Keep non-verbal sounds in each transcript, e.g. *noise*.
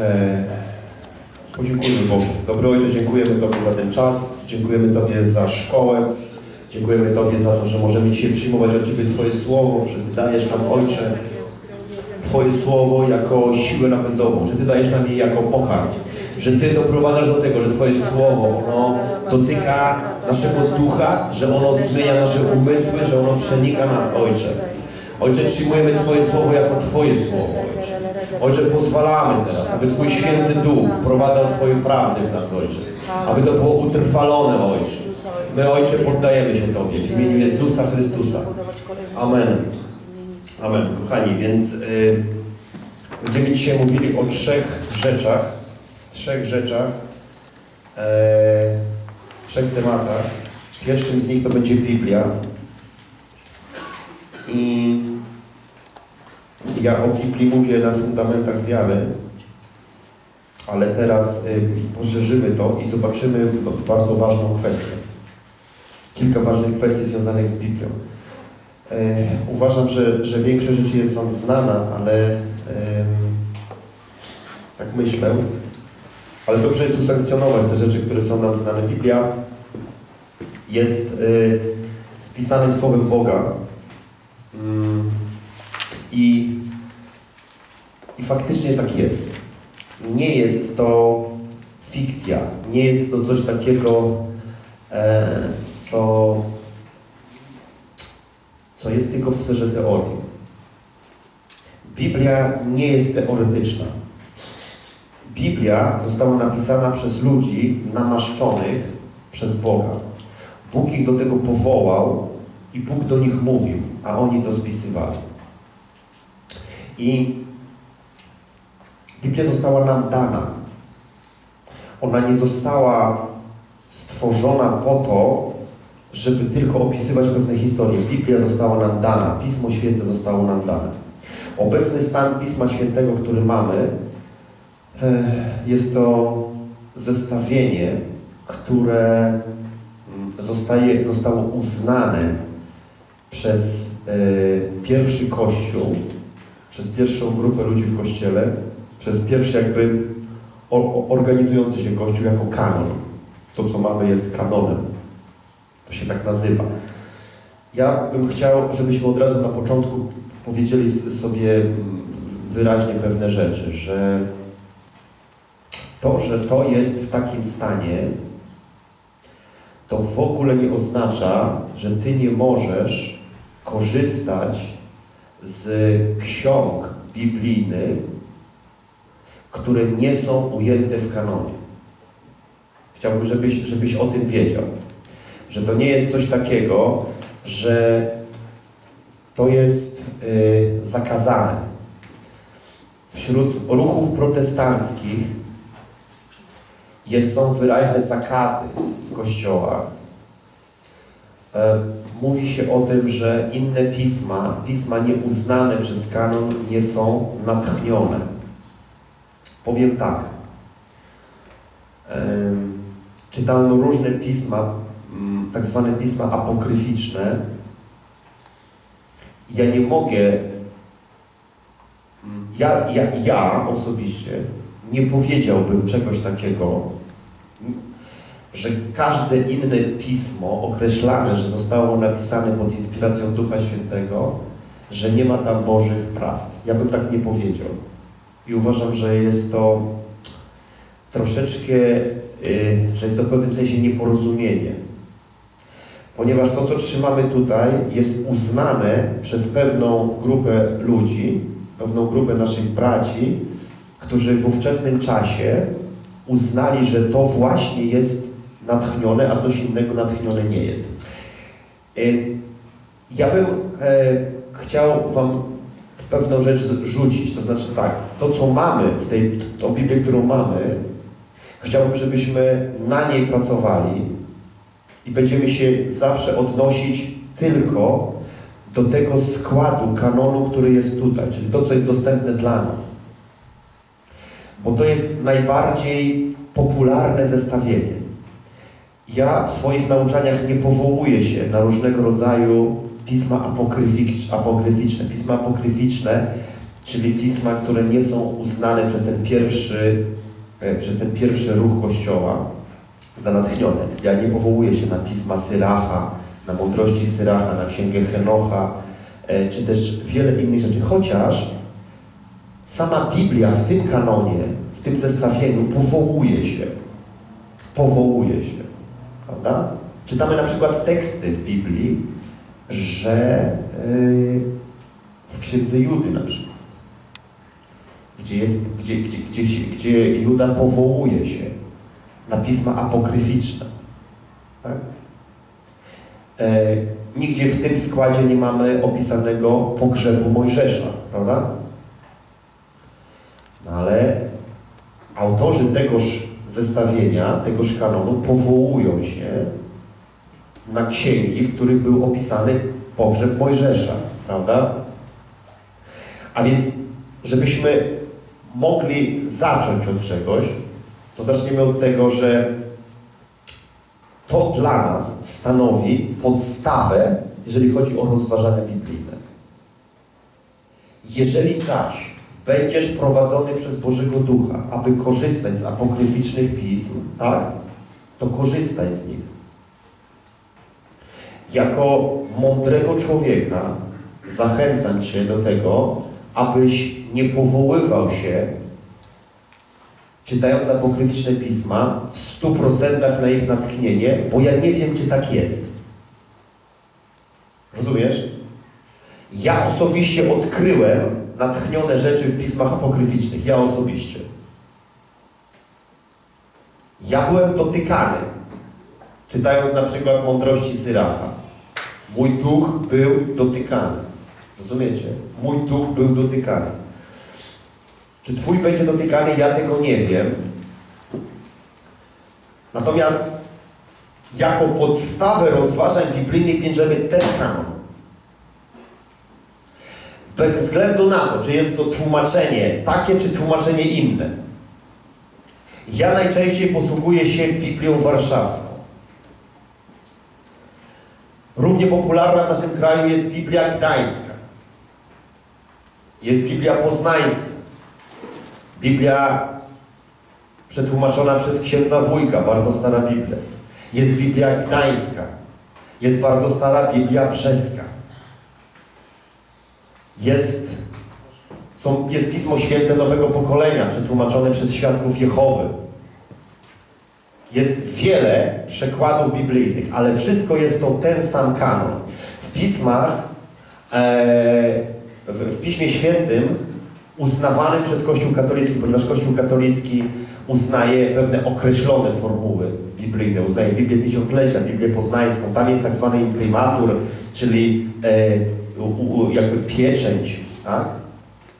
E, podziękujmy Bogu. Dobry Ojcze, dziękujemy Tobie za ten czas, dziękujemy Tobie za szkołę, dziękujemy Tobie za to, że możemy dzisiaj przyjmować od Ciebie Twoje Słowo, że Ty dajesz nam, Ojcze, Twoje Słowo jako siłę napędową, że Ty dajesz nam je jako pokarm, że Ty doprowadzasz do tego, że Twoje Słowo, ono dotyka naszego ducha, że ono zmienia nasze umysły, że ono przenika nas, Ojcze. Ojcze, przyjmujemy Twoje Słowo jako Twoje Słowo, Ojcze. Pozwalamy teraz, aby Twój Święty Duch wprowadzał Twoje prawdy w nas, Ojcze. Aby to było utrwalone, Ojcze. My, Ojcze, poddajemy się Tobie w imieniu Jezusa Chrystusa. Amen. Amen. Kochani, więc y, będziemy dzisiaj mówili o trzech rzeczach, trzech rzeczach, e, trzech tematach. Pierwszym z nich to będzie Biblia. I ja o Biblii mówię na fundamentach wiary, ale teraz y, poszerzymy to i zobaczymy bardzo ważną kwestię. Kilka ważnych kwestii związanych z Biblią. E, uważam, że, że większość rzeczy jest Wam znana, ale tak myślę. Ale dobrze jest usankcjonować te rzeczy, które są nam znane. Biblia jest y, spisanym Słowem Boga. I, I faktycznie tak jest. Nie jest to fikcja, nie jest to coś takiego, e, co, co jest tylko w sferze teorii. Biblia nie jest teoretyczna. Biblia została napisana przez ludzi namaszczonych przez Boga. Bóg ich do tego powołał i Bóg do nich mówił, a oni to spisywali. I Biblia została nam dana. Ona nie została stworzona po to, żeby tylko opisywać pewne historie. Biblia została nam dana, Pismo Święte zostało nam dane. Obecny stan Pisma Świętego, który mamy, e, jest to zestawienie, które mm, zostaje, zostało uznane przez e, pierwszy Kościół, przez pierwszą grupę ludzi w Kościele, przez pierwszy jakby organizujący się Kościół jako kanon. To, co mamy, jest kanonem. To się tak nazywa. Ja bym chciał, żebyśmy od razu na początku powiedzieli sobie wyraźnie pewne rzeczy, że to, że to jest w takim stanie, to w ogóle nie oznacza, że Ty nie możesz korzystać z ksiąg biblijnych, które nie są ujęte w kanonie. Chciałbym, żebyś, żebyś o tym wiedział. Że to nie jest coś takiego, że to jest y, zakazane. Wśród ruchów protestanckich jest, są wyraźne zakazy w kościołach. E, mówi się o tym, że inne pisma, pisma nieuznane przez kanon, nie są natchnione. Powiem tak. Czytałem różne pisma, mm, tak zwane pisma apokryficzne. Ja nie mogę, mm, ja, ja, ja osobiście nie powiedziałbym czegoś takiego, że każde inne pismo określane, że zostało napisane pod inspiracją Ducha Świętego, że nie ma tam Bożych prawd. Ja bym tak nie powiedział. I uważam, że jest to troszeczkę, y, że jest to w pewnym sensie nieporozumienie. Ponieważ to, co trzymamy tutaj, jest uznane przez pewną grupę ludzi, pewną grupę naszych braci, którzy w ówczesnym czasie uznali, że to właśnie jest natchnione, a coś innego natchnione nie jest. Y, ja bym e, chciał Wam pewną rzecz rzucić, to znaczy tak, to co mamy w tej, tą Biblię, którą mamy, chciałbym, żebyśmy na niej pracowali i będziemy się zawsze odnosić tylko do tego składu kanonu, który jest tutaj, czyli to, co jest dostępne dla nas. Bo to jest najbardziej popularne zestawienie. Ja w swoich nauczaniach nie powołuję się na różnego rodzaju pisma apokryficzne. Pisma apokryficzne, czyli pisma, które nie są uznane przez ten pierwszy, e, przez ten pierwszy ruch Kościoła za natchnione. Ja nie powołuję się na pisma Syracha, na mądrości Syracha, na księgę Henocha, e, czy też wiele innych rzeczy, chociaż sama Biblia w tym kanonie, w tym zestawieniu powołuje się, powołuje się, prawda? Czytamy na przykład teksty w Biblii, że yy, w księdze Judy na przykład, gdzie, jest, gdzie, gdzie, gdzie, gdzie Juda powołuje się na pisma apokryficzne. Tak? E, nigdzie w tym składzie nie mamy opisanego pogrzebu Mojżesza, prawda? No ale autorzy tegoż zestawienia, tegoż kanonu powołują się na księgi, w których był opisany pogrzeb Mojżesza, prawda? A więc, żebyśmy mogli zacząć od czegoś, to zaczniemy od tego, że to dla nas stanowi podstawę, jeżeli chodzi o rozważania biblijne. Jeżeli zaś będziesz prowadzony przez Bożego Ducha, aby korzystać z apokryficznych pism, tak, to korzystaj z nich. Jako mądrego człowieka zachęcam Cię do tego, abyś nie powoływał się, czytając apokryficzne pisma, w stu procentach na ich natchnienie, bo ja nie wiem, czy tak jest. Rozumiesz? Ja osobiście odkryłem natchnione rzeczy w pismach apokryficznych. Ja osobiście. Ja byłem dotykany, czytając na przykład mądrości Syracha. Mój duch był dotykany. Rozumiecie? Mój duch był dotykany. Czy Twój będzie dotykany? Ja tego nie wiem. Natomiast jako podstawę rozważań biblijnych bierzemy ten kanon. Bez względu na to, czy jest to tłumaczenie takie, czy tłumaczenie inne. Ja najczęściej posługuję się Biblią Warszawską. Równie popularna w naszym kraju jest Biblia Gdańska. Jest Biblia Poznańska. Biblia przetłumaczona przez księdza Wójka, bardzo stara Biblia. Jest Biblia Gdańska. Jest bardzo stara Biblia Brzeska. Jest, są, jest Pismo Święte Nowego Pokolenia, przetłumaczone przez Świadków Jehowy. Jest wiele przekładów biblijnych, ale wszystko jest to ten sam kanon. W pismach, e, w, w Piśmie Świętym uznawany przez Kościół katolicki, ponieważ Kościół katolicki uznaje pewne określone formuły biblijne, uznaje Biblię Tysiąclecia, Biblię Poznańską, tam jest tak zwany imprimatur, czyli e, jakby pieczęć tak?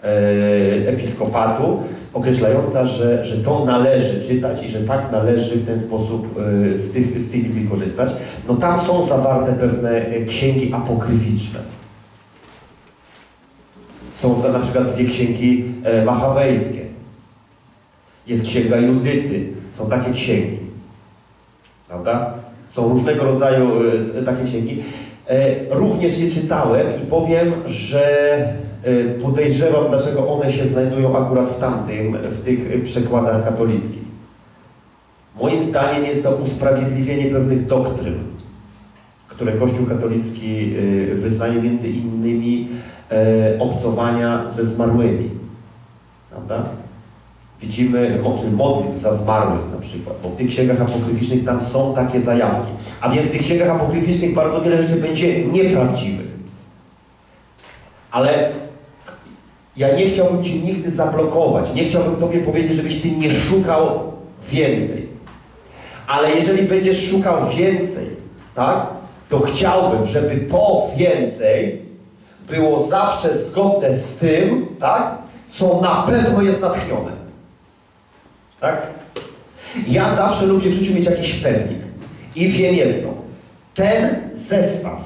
e, episkopatu, określająca, że, że to należy czytać i że tak należy w ten sposób e, z, tych, z tej Biblii korzystać, no tam są zawarte pewne e, księgi apokryficzne. Są na przykład dwie księgi machabejskie. Jest księga Judyty. Są takie księgi. Prawda? Są różnego rodzaju takie księgi. E, również je czytałem i powiem, że podejrzewam, dlaczego one się znajdują akurat w tamtym, w tych przekładach katolickich. Moim zdaniem jest to usprawiedliwienie pewnych doktryn, które Kościół katolicki wyznaje między innymi e, obcowania ze zmarłymi. Prawda? Widzimy, czyli modlitw za zmarłych na przykład, bo w tych księgach apokryficznych tam są takie zajawki. A więc w tych księgach apokryficznych bardzo wiele rzeczy będzie nieprawdziwych. Ale ja nie chciałbym Ci nigdy zablokować, nie chciałbym Tobie powiedzieć, żebyś Ty nie szukał więcej. Ale jeżeli będziesz szukał więcej, tak, to chciałbym, żeby to więcej było zawsze zgodne z tym, tak, co na pewno jest natchnione. Tak? Ja zawsze lubię w życiu mieć jakiś pewnik. I wiem jedno. Ten zestaw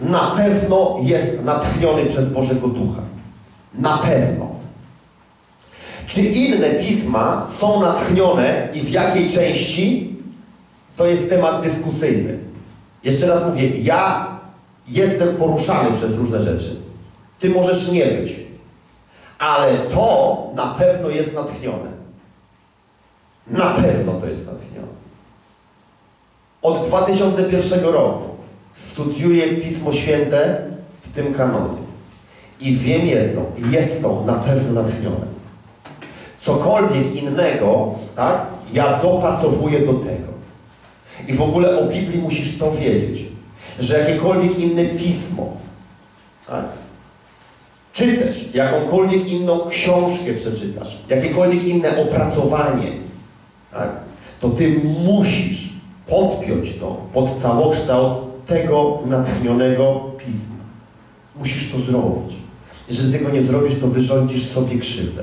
na pewno jest natchniony przez Bożego Ducha. Na pewno. Czy inne pisma są natchnione i w jakiej części, to jest temat dyskusyjny. Jeszcze raz mówię, ja jestem poruszany przez różne rzeczy. Ty możesz nie być. Ale to na pewno jest natchnione. Na pewno to jest natchnione. Od 2001 roku studiuję Pismo Święte w tym kanonie. I wiem jedno, jest to na pewno natchnione. Cokolwiek innego, tak, ja dopasowuję do tego. I w ogóle o Biblii musisz to wiedzieć, że jakiekolwiek inne pismo, tak, czytasz, jakąkolwiek inną książkę przeczytasz, jakiekolwiek inne opracowanie, tak, to ty musisz podpiąć to pod całokształt tego natchnionego pisma. Musisz to zrobić. Jeżeli tego nie zrobisz, to wyrządzisz sobie krzywdę.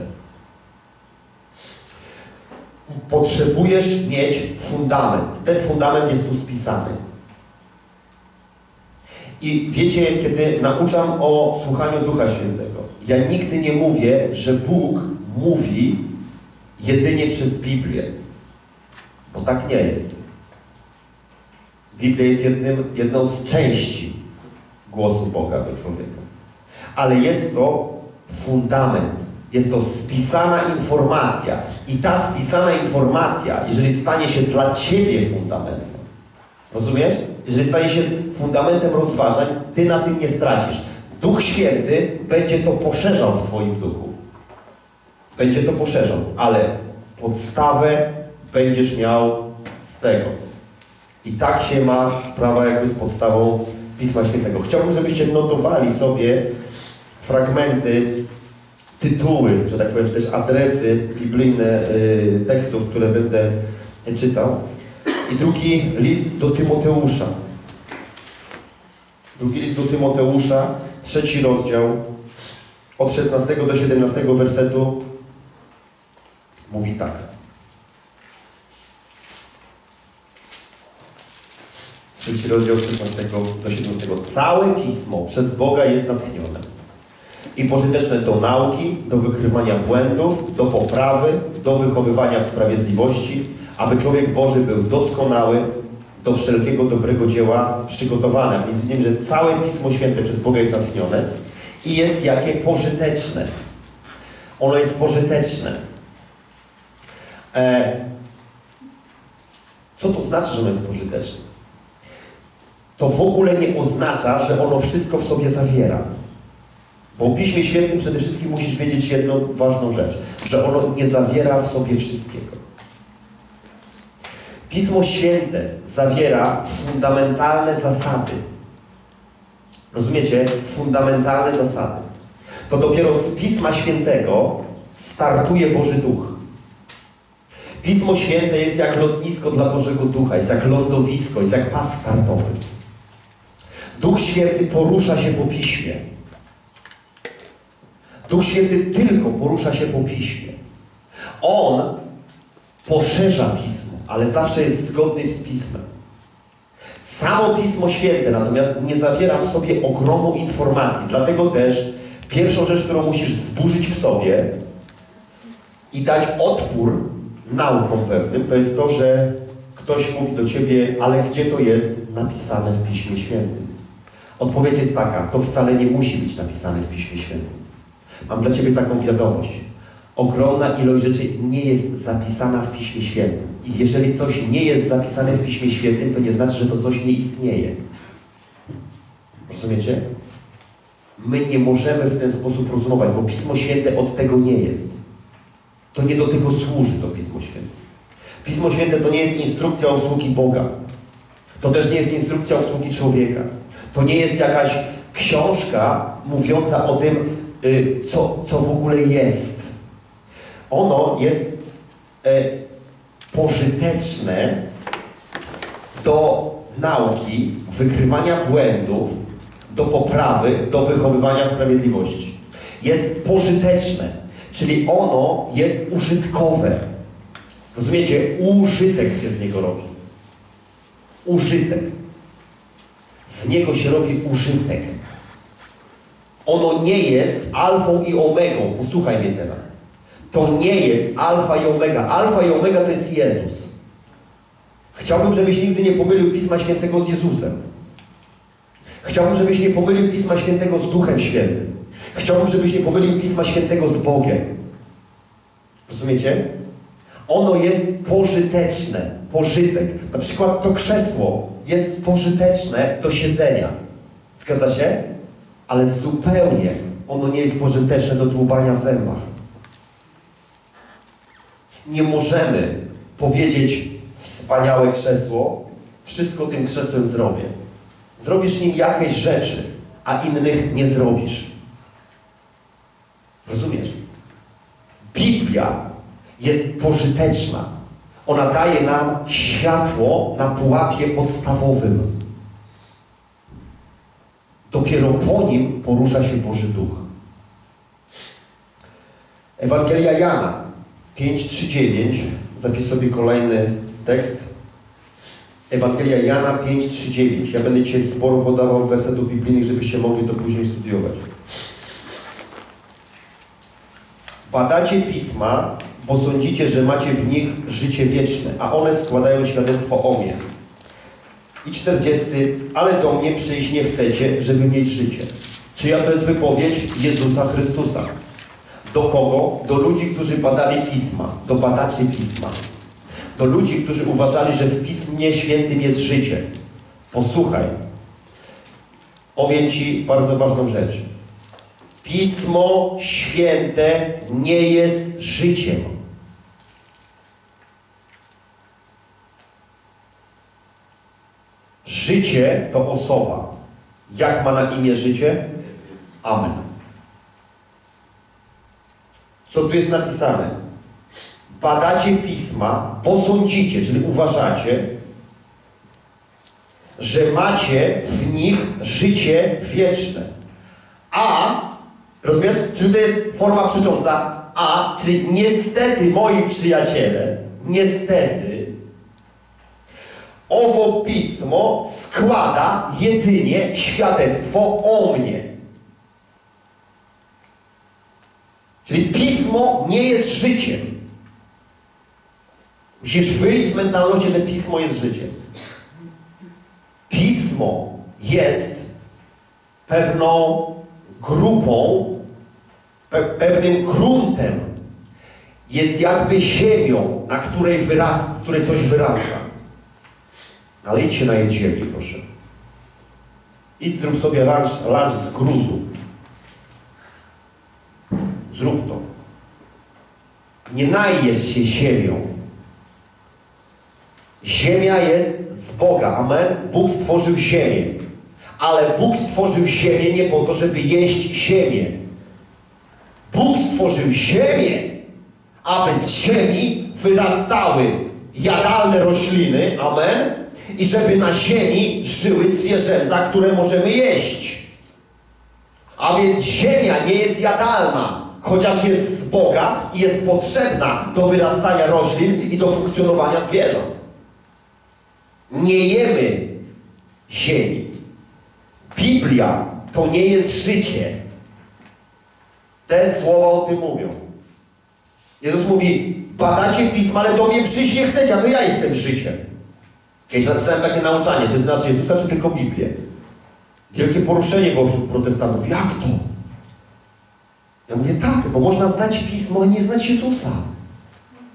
Potrzebujesz mieć fundament. Ten fundament jest tu spisany. I wiecie, kiedy nauczam o słuchaniu Ducha Świętego, ja nigdy nie mówię, że Bóg mówi jedynie przez Biblię. Bo tak nie jest. Biblia jest jednym, jedną z części głosu Boga do człowieka. Ale jest to fundament. Jest to spisana informacja. I ta spisana informacja, jeżeli stanie się dla Ciebie fundamentem, rozumiesz? Jeżeli stanie się fundamentem rozważań, Ty na tym nie stracisz. Duch Święty będzie to poszerzał w Twoim duchu. Będzie to poszerzał, ale podstawę będziesz miał z tego. I tak się ma sprawa jakby z podstawą Pisma Świętego. Chciałbym, żebyście notowali sobie fragmenty, tytuły, że tak powiem, czy też adresy biblijne y, tekstów, które będę czytał. I drugi list do Tymoteusza. Drugi list do Tymoteusza, trzeci rozdział, od 16 do 17 wersetu mówi tak. Trzeci rozdział 16 do 17. Całe Pismo przez Boga jest natchnione i pożyteczne do nauki, do wykrywania błędów, do poprawy, do wychowywania w sprawiedliwości, aby człowiek Boży był doskonały, do wszelkiego dobrego dzieła przygotowany. Więc widzimy, że całe Pismo Święte przez Boga jest natchnione i jest jakie pożyteczne. Ono jest pożyteczne. E, co to znaczy, że ono jest pożyteczne? To w ogóle nie oznacza, że ono wszystko w sobie zawiera. Bo w Piśmie Świętym przede wszystkim musisz wiedzieć jedną ważną rzecz, że ono nie zawiera w sobie wszystkiego. Pismo Święte zawiera fundamentalne zasady. Rozumiecie? Fundamentalne zasady. To dopiero z Pisma Świętego startuje Boży Duch. Pismo Święte jest jak lotnisko dla Bożego Ducha, jest jak lądowisko, jest jak pas startowy. Duch Święty porusza się po Piśmie. Duch Święty tylko porusza się po Piśmie. On poszerza Pismo, ale zawsze jest zgodny z Pismem. Samo Pismo Święte natomiast nie zawiera w sobie ogromu informacji. Dlatego też pierwszą rzecz, którą musisz zburzyć w sobie i dać odpór naukom pewnym, to jest to, że ktoś mówi do Ciebie, ale gdzie to jest napisane w Piśmie Świętym? Odpowiedź jest taka, to wcale nie musi być napisane w Piśmie Świętym. Mam dla Ciebie taką wiadomość. Ogromna ilość rzeczy nie jest zapisana w Piśmie Świętym. I jeżeli coś nie jest zapisane w Piśmie Świętym, to nie znaczy, że to coś nie istnieje. Rozumiecie? My nie możemy w ten sposób rozumować, bo Pismo Święte od tego nie jest. To nie do tego służy to Pismo Święte. Pismo Święte to nie jest instrukcja obsługi Boga. To też nie jest instrukcja obsługi człowieka. To nie jest jakaś książka mówiąca o tym, y, co, co w ogóle jest. Ono jest e, pożyteczne do nauki, wykrywania błędów, do poprawy, do wychowywania sprawiedliwości. Jest pożyteczne, czyli ono jest użytkowe. Rozumiecie? Użytek się z niego robi. Użytek. Z niego się robi użytek. Ono nie jest alfą i omegą. Posłuchaj mnie teraz. To nie jest alfa i omega. Alfa i omega to jest Jezus. Chciałbym, żebyś nigdy nie pomylił Pisma Świętego z Jezusem. Chciałbym, żebyś nie pomylił Pisma Świętego z Duchem Świętym. Chciałbym, żebyś nie pomylił Pisma Świętego z Bogiem. Rozumiecie? Ono jest pożyteczne, pożytek. Na przykład to krzesło jest pożyteczne do siedzenia. Zgadza się? Ale zupełnie ono nie jest pożyteczne do dłubania w zębach. Nie możemy powiedzieć wspaniałe krzesło, wszystko tym krzesłem zrobię. Zrobisz nim jakieś rzeczy, a innych nie zrobisz. Rozumiesz? Biblia jest pożyteczna. Ona daje nam światło na pułapie podstawowym. Dopiero po nim porusza się Boży Duch. Ewangelia Jana 5:39. Zapisz sobie kolejny tekst. Ewangelia Jana 5:39. Ja będę dzisiaj sporo podawał wersetów biblijnych, żebyście mogli to później studiować. Badacie pisma, bo sądzicie, że macie w nich życie wieczne, a one składają świadectwo o mnie. I 40. Ale do mnie przyjść nie chcecie, żeby mieć życie. Czyja to jest wypowiedź Jezusa Chrystusa? Do kogo? Do ludzi, którzy badali pisma, do badaczy pisma. Do ludzi, którzy uważali, że w Pismie Świętym jest życie. Posłuchaj. Powiem Ci bardzo ważną rzecz. Pismo Święte nie jest życiem. Życie to osoba. Jak ma na imię życie? Amen. Co tu jest napisane? Badacie pisma, bo sądzicie, czyli uważacie, że macie w nich życie wieczne. A, rozumiesz? Czyli to jest forma przecząca. A, czyli niestety, moi przyjaciele, niestety, owo pismo składa jedynie świadectwo o mnie. Czyli pismo nie jest życiem. Musisz wyjść z mentalności, że pismo jest życiem. Pismo jest pewną grupą, pe pewnym gruntem. Jest jakby ziemią, na której wyrasta, z której coś wyrasta. Ale idź się najedz ziemi, proszę. Idź zrób sobie lunch, lunch z gruzu. Zrób to. Nie najesz się ziemią. Ziemia jest z Boga. Amen. Bóg stworzył ziemię. Ale Bóg stworzył ziemię nie po to, żeby jeść ziemię. Bóg stworzył ziemię, aby z ziemi wyrastały jadalne rośliny. Amen. I żeby na ziemi żyły zwierzęta, które możemy jeść. A więc ziemia nie jest jadalna chociaż jest z Boga i jest potrzebna do wyrastania roślin i do funkcjonowania zwierząt. Nie jemy ziemi. Biblia to nie jest życie. Te słowa o tym mówią. Jezus mówi, badacie pisma, ale do mnie przyjść nie chcecie, a to ja jestem życiem. Kiedyś napisałem takie nauczanie, czy znasz Jezusa, czy tylko Biblię. Wielkie poruszenie było wśród protestantów. Jak to? Ja mówię, tak, bo można znać Pismo, a nie znać Jezusa.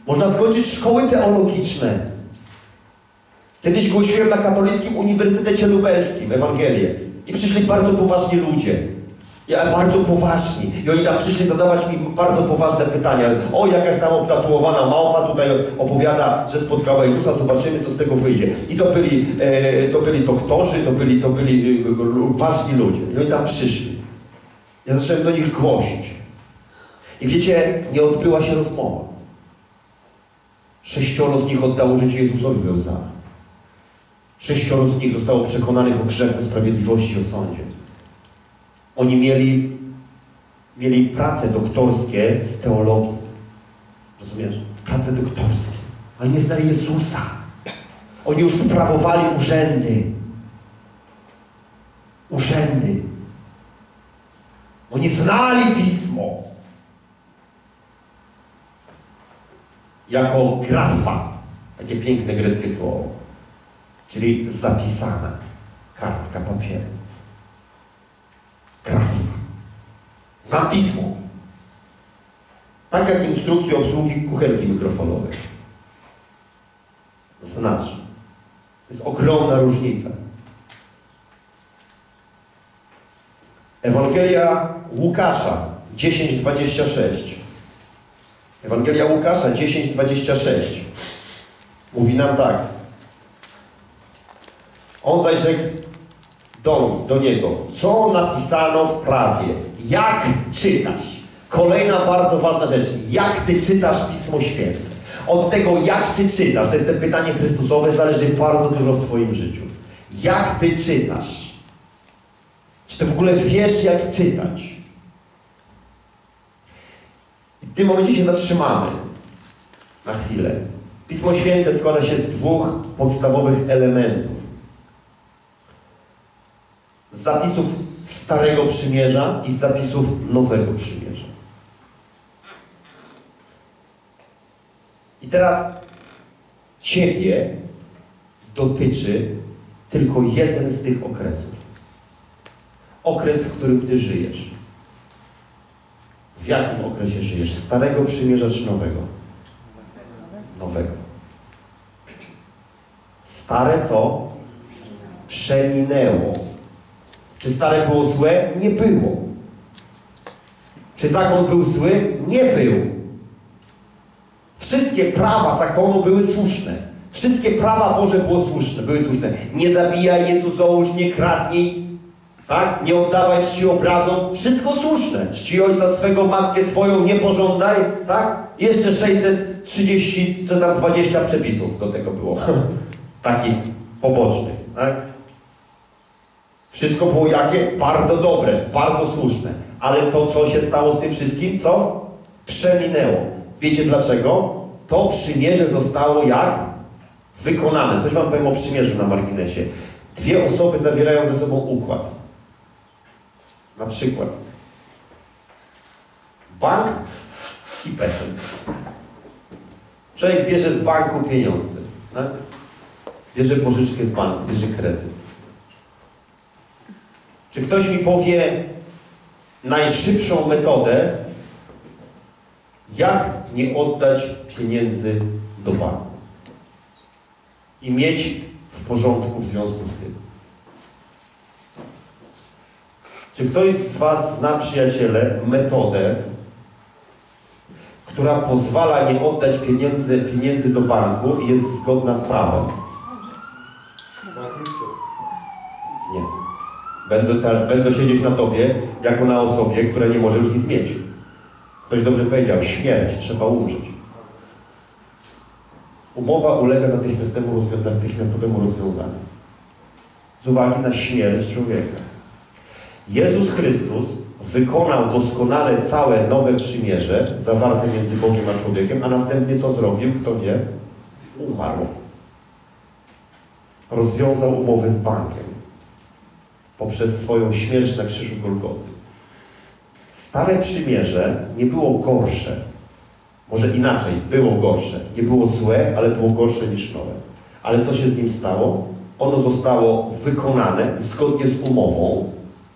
Można skończyć szkoły teologiczne. Kiedyś głosiłem na katolickim Uniwersytecie Lubelskim Ewangelię. I przyszli bardzo poważni ludzie. Ja, bardzo poważni. I oni tam przyszli zadawać mi bardzo poważne pytania. O, jakaś tam obtatuowana małpa tutaj opowiada, że spotkała Jezusa, zobaczymy, co z tego wyjdzie. I to byli, e, to byli doktorzy, to byli, to byli e, ważni ludzie. I oni tam przyszli. Ja zacząłem do nich głosić. I wiecie, nie odbyła się rozmowa. Sześcioro z nich oddało życie Jezusowi we łzach. Sześcioro z nich zostało przekonanych o grzechu, sprawiedliwości i o sądzie. Oni mieli, mieli prace doktorskie z teologii. Rozumiesz? Prace doktorskie. Oni nie znali Jezusa. Oni już sprawowali urzędy. Urzędy. Oni znali Pismo. Jako grafa. Takie piękne greckie słowo. Czyli zapisana kartka papieru. Grafa. Znam pismo. Tak jak instrukcję obsługi kuchenki mikrofonowej. Znasz. Jest ogromna różnica. Ewangelia Łukasza 10:26. Ewangelia Łukasza 10:26 mówi nam tak. On zaś rzekł do, do niego, co napisano w prawie, jak czytasz. Kolejna bardzo ważna rzecz, jak ty czytasz Pismo Święte. Od tego, jak ty czytasz, to jest to pytanie Chrystusowe, zależy bardzo dużo w Twoim życiu. Jak ty czytasz? Czy ty w ogóle wiesz, jak czytać? I w tym momencie się zatrzymamy na chwilę. Pismo Święte składa się z dwóch podstawowych elementów. Z zapisów Starego Przymierza i z zapisów Nowego Przymierza. I teraz Ciebie dotyczy tylko jeden z tych okresów. Okres, w którym Ty żyjesz. W jakim okresie żyjesz? Starego Przymierza czy Nowego? Nowego. Stare co? Przeminęło. Czy stare było złe? Nie było. Czy zakon był zły? Nie był. Wszystkie prawa zakonu były słuszne. Wszystkie prawa Boże było słuszne, były słuszne. Nie zabijaj, nie cudzołóż, nie kradnij, tak? Nie oddawaj czci obrazom. Wszystko słuszne. Czci ojca swego, matkę swoją, nie pożądaj, tak? Jeszcze 630, czy tam 20 przepisów do tego było. *laughs* Takich pobocznych, tak? Wszystko było jakie? Bardzo dobre, bardzo słuszne. Ale to, co się stało z tym wszystkim, co? Przeminęło. Wiecie dlaczego? To przymierze zostało jak? Wykonane. Coś wam powiem o przymierzu na marginesie. Dwie osoby zawierają ze sobą układ. Na przykład bank i petent. Człowiek bierze z banku pieniądze. Tak? Bierze pożyczkę z banku, bierze kredyt. Czy ktoś mi powie najszybszą metodę, jak nie oddać pieniędzy do banku i mieć w porządku w związku z tym? Czy ktoś z Was zna, przyjaciele, metodę, która pozwala nie oddać pieniędzy, pieniędzy do banku i jest zgodna z prawem? Nie. Będę, ta, będę siedzieć na Tobie, jako na osobie, która nie może już nic mieć. Ktoś dobrze powiedział, śmierć, trzeba umrzeć. Umowa ulega natychmiastowemu, natychmiastowemu rozwiązaniu. Z uwagi na śmierć człowieka. Jezus Chrystus wykonał doskonale całe nowe przymierze zawarte między Bogiem a człowiekiem, a następnie co zrobił? Kto wie? Umarł. Rozwiązał umowę z bankiem poprzez swoją śmierć na krzyżu Golgoty. Stare przymierze nie było gorsze. Może inaczej, było gorsze. Nie było złe, ale było gorsze niż nowe. Ale co się z nim stało? Ono zostało wykonane zgodnie z umową,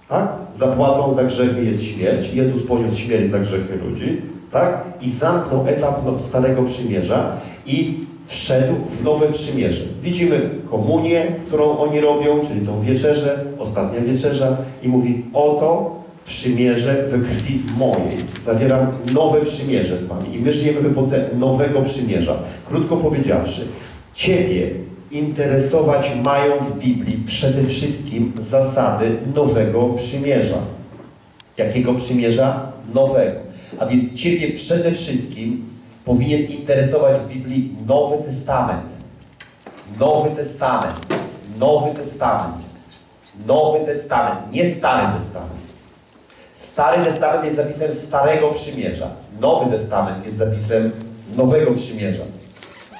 tak? Zapłatą za grzechy jest śmierć. Jezus poniósł śmierć za grzechy ludzi, tak? I zamknął etap no, Starego Przymierza i wszedł w nowe przymierze. Widzimy komunię, którą oni robią, czyli tą wieczerzę, ostatnia wieczerza i mówi, oto przymierze we krwi mojej. Zawieram nowe przymierze z wami. I my żyjemy w epoce nowego przymierza. Krótko powiedziawszy, Ciebie interesować mają w Biblii przede wszystkim zasady nowego przymierza. Jakiego przymierza? Nowego. A więc Ciebie przede wszystkim powinien interesować w Biblii Nowy Testament. Nowy Testament. Nowy Testament. Nowy Testament, nie Stary Testament. Stary Testament jest zapisem Starego Przymierza. Nowy Testament jest zapisem Nowego Przymierza.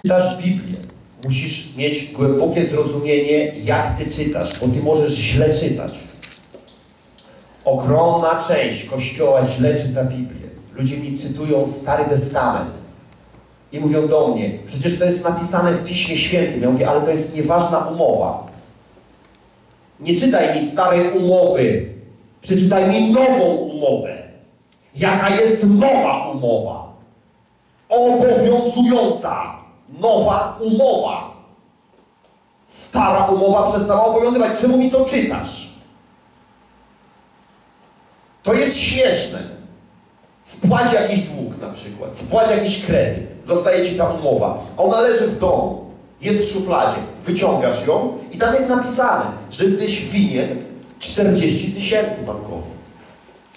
Czytasz Biblię, musisz mieć głębokie zrozumienie, jak Ty czytasz, bo Ty możesz źle czytać. Ogromna część Kościoła źle czyta Biblię. Ludzie mi czytują Stary Testament i mówią do mnie, przecież to jest napisane w Piśmie Świętym. Ja mówię, ale to jest nieważna umowa. Nie czytaj mi starej umowy, przeczytaj mi nową umowę. Jaka jest nowa umowa? Obowiązująca nowa umowa. Stara umowa przestała obowiązywać. Czemu mi to czytasz? To jest śmieszne. Spłać jakiś dług na przykład, spłać jakiś kredyt, zostaje ci ta umowa, ona leży w domu, jest w szufladzie, wyciągasz ją i tam jest napisane, że jesteś winien 40 tysięcy bankowi.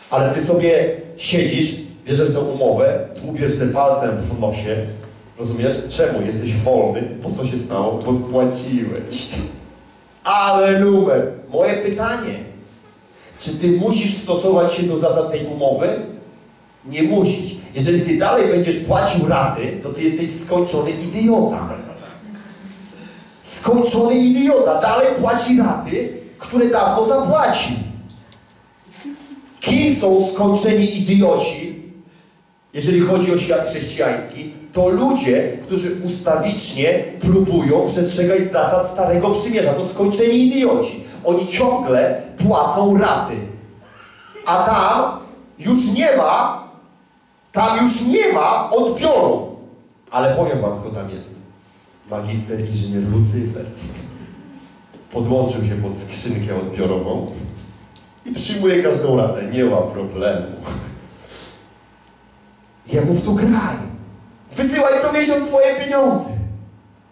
Ale ty sobie siedzisz, bierzesz tę umowę, dłubiesz sobie palcem w nosie, rozumiesz? Czemu? Jesteś wolny. Po co się stało? Bo spłaciłeś. Ale numer. Moje pytanie. Czy ty musisz stosować się do zasad tej umowy? Nie musisz. Jeżeli ty dalej będziesz płacił raty, to ty jesteś skończony idiota. Skończony idiota. Dalej płaci raty, które dawno zapłacił. Kim są skończeni idioci, jeżeli chodzi o świat chrześcijański? To ludzie, którzy ustawicznie próbują przestrzegać zasad Starego Przymierza. To skończeni idioci. Oni ciągle płacą raty. A tam już nie ma, tam już nie ma odbioru. Ale powiem wam, kto tam jest. Magister inżynier Lucyfer. Podłączył się pod skrzynkę odbiorową i przyjmuje każdą radę. Nie ma problemu. Jemu w tu graj. Wysyłaj co miesiąc twoje pieniądze.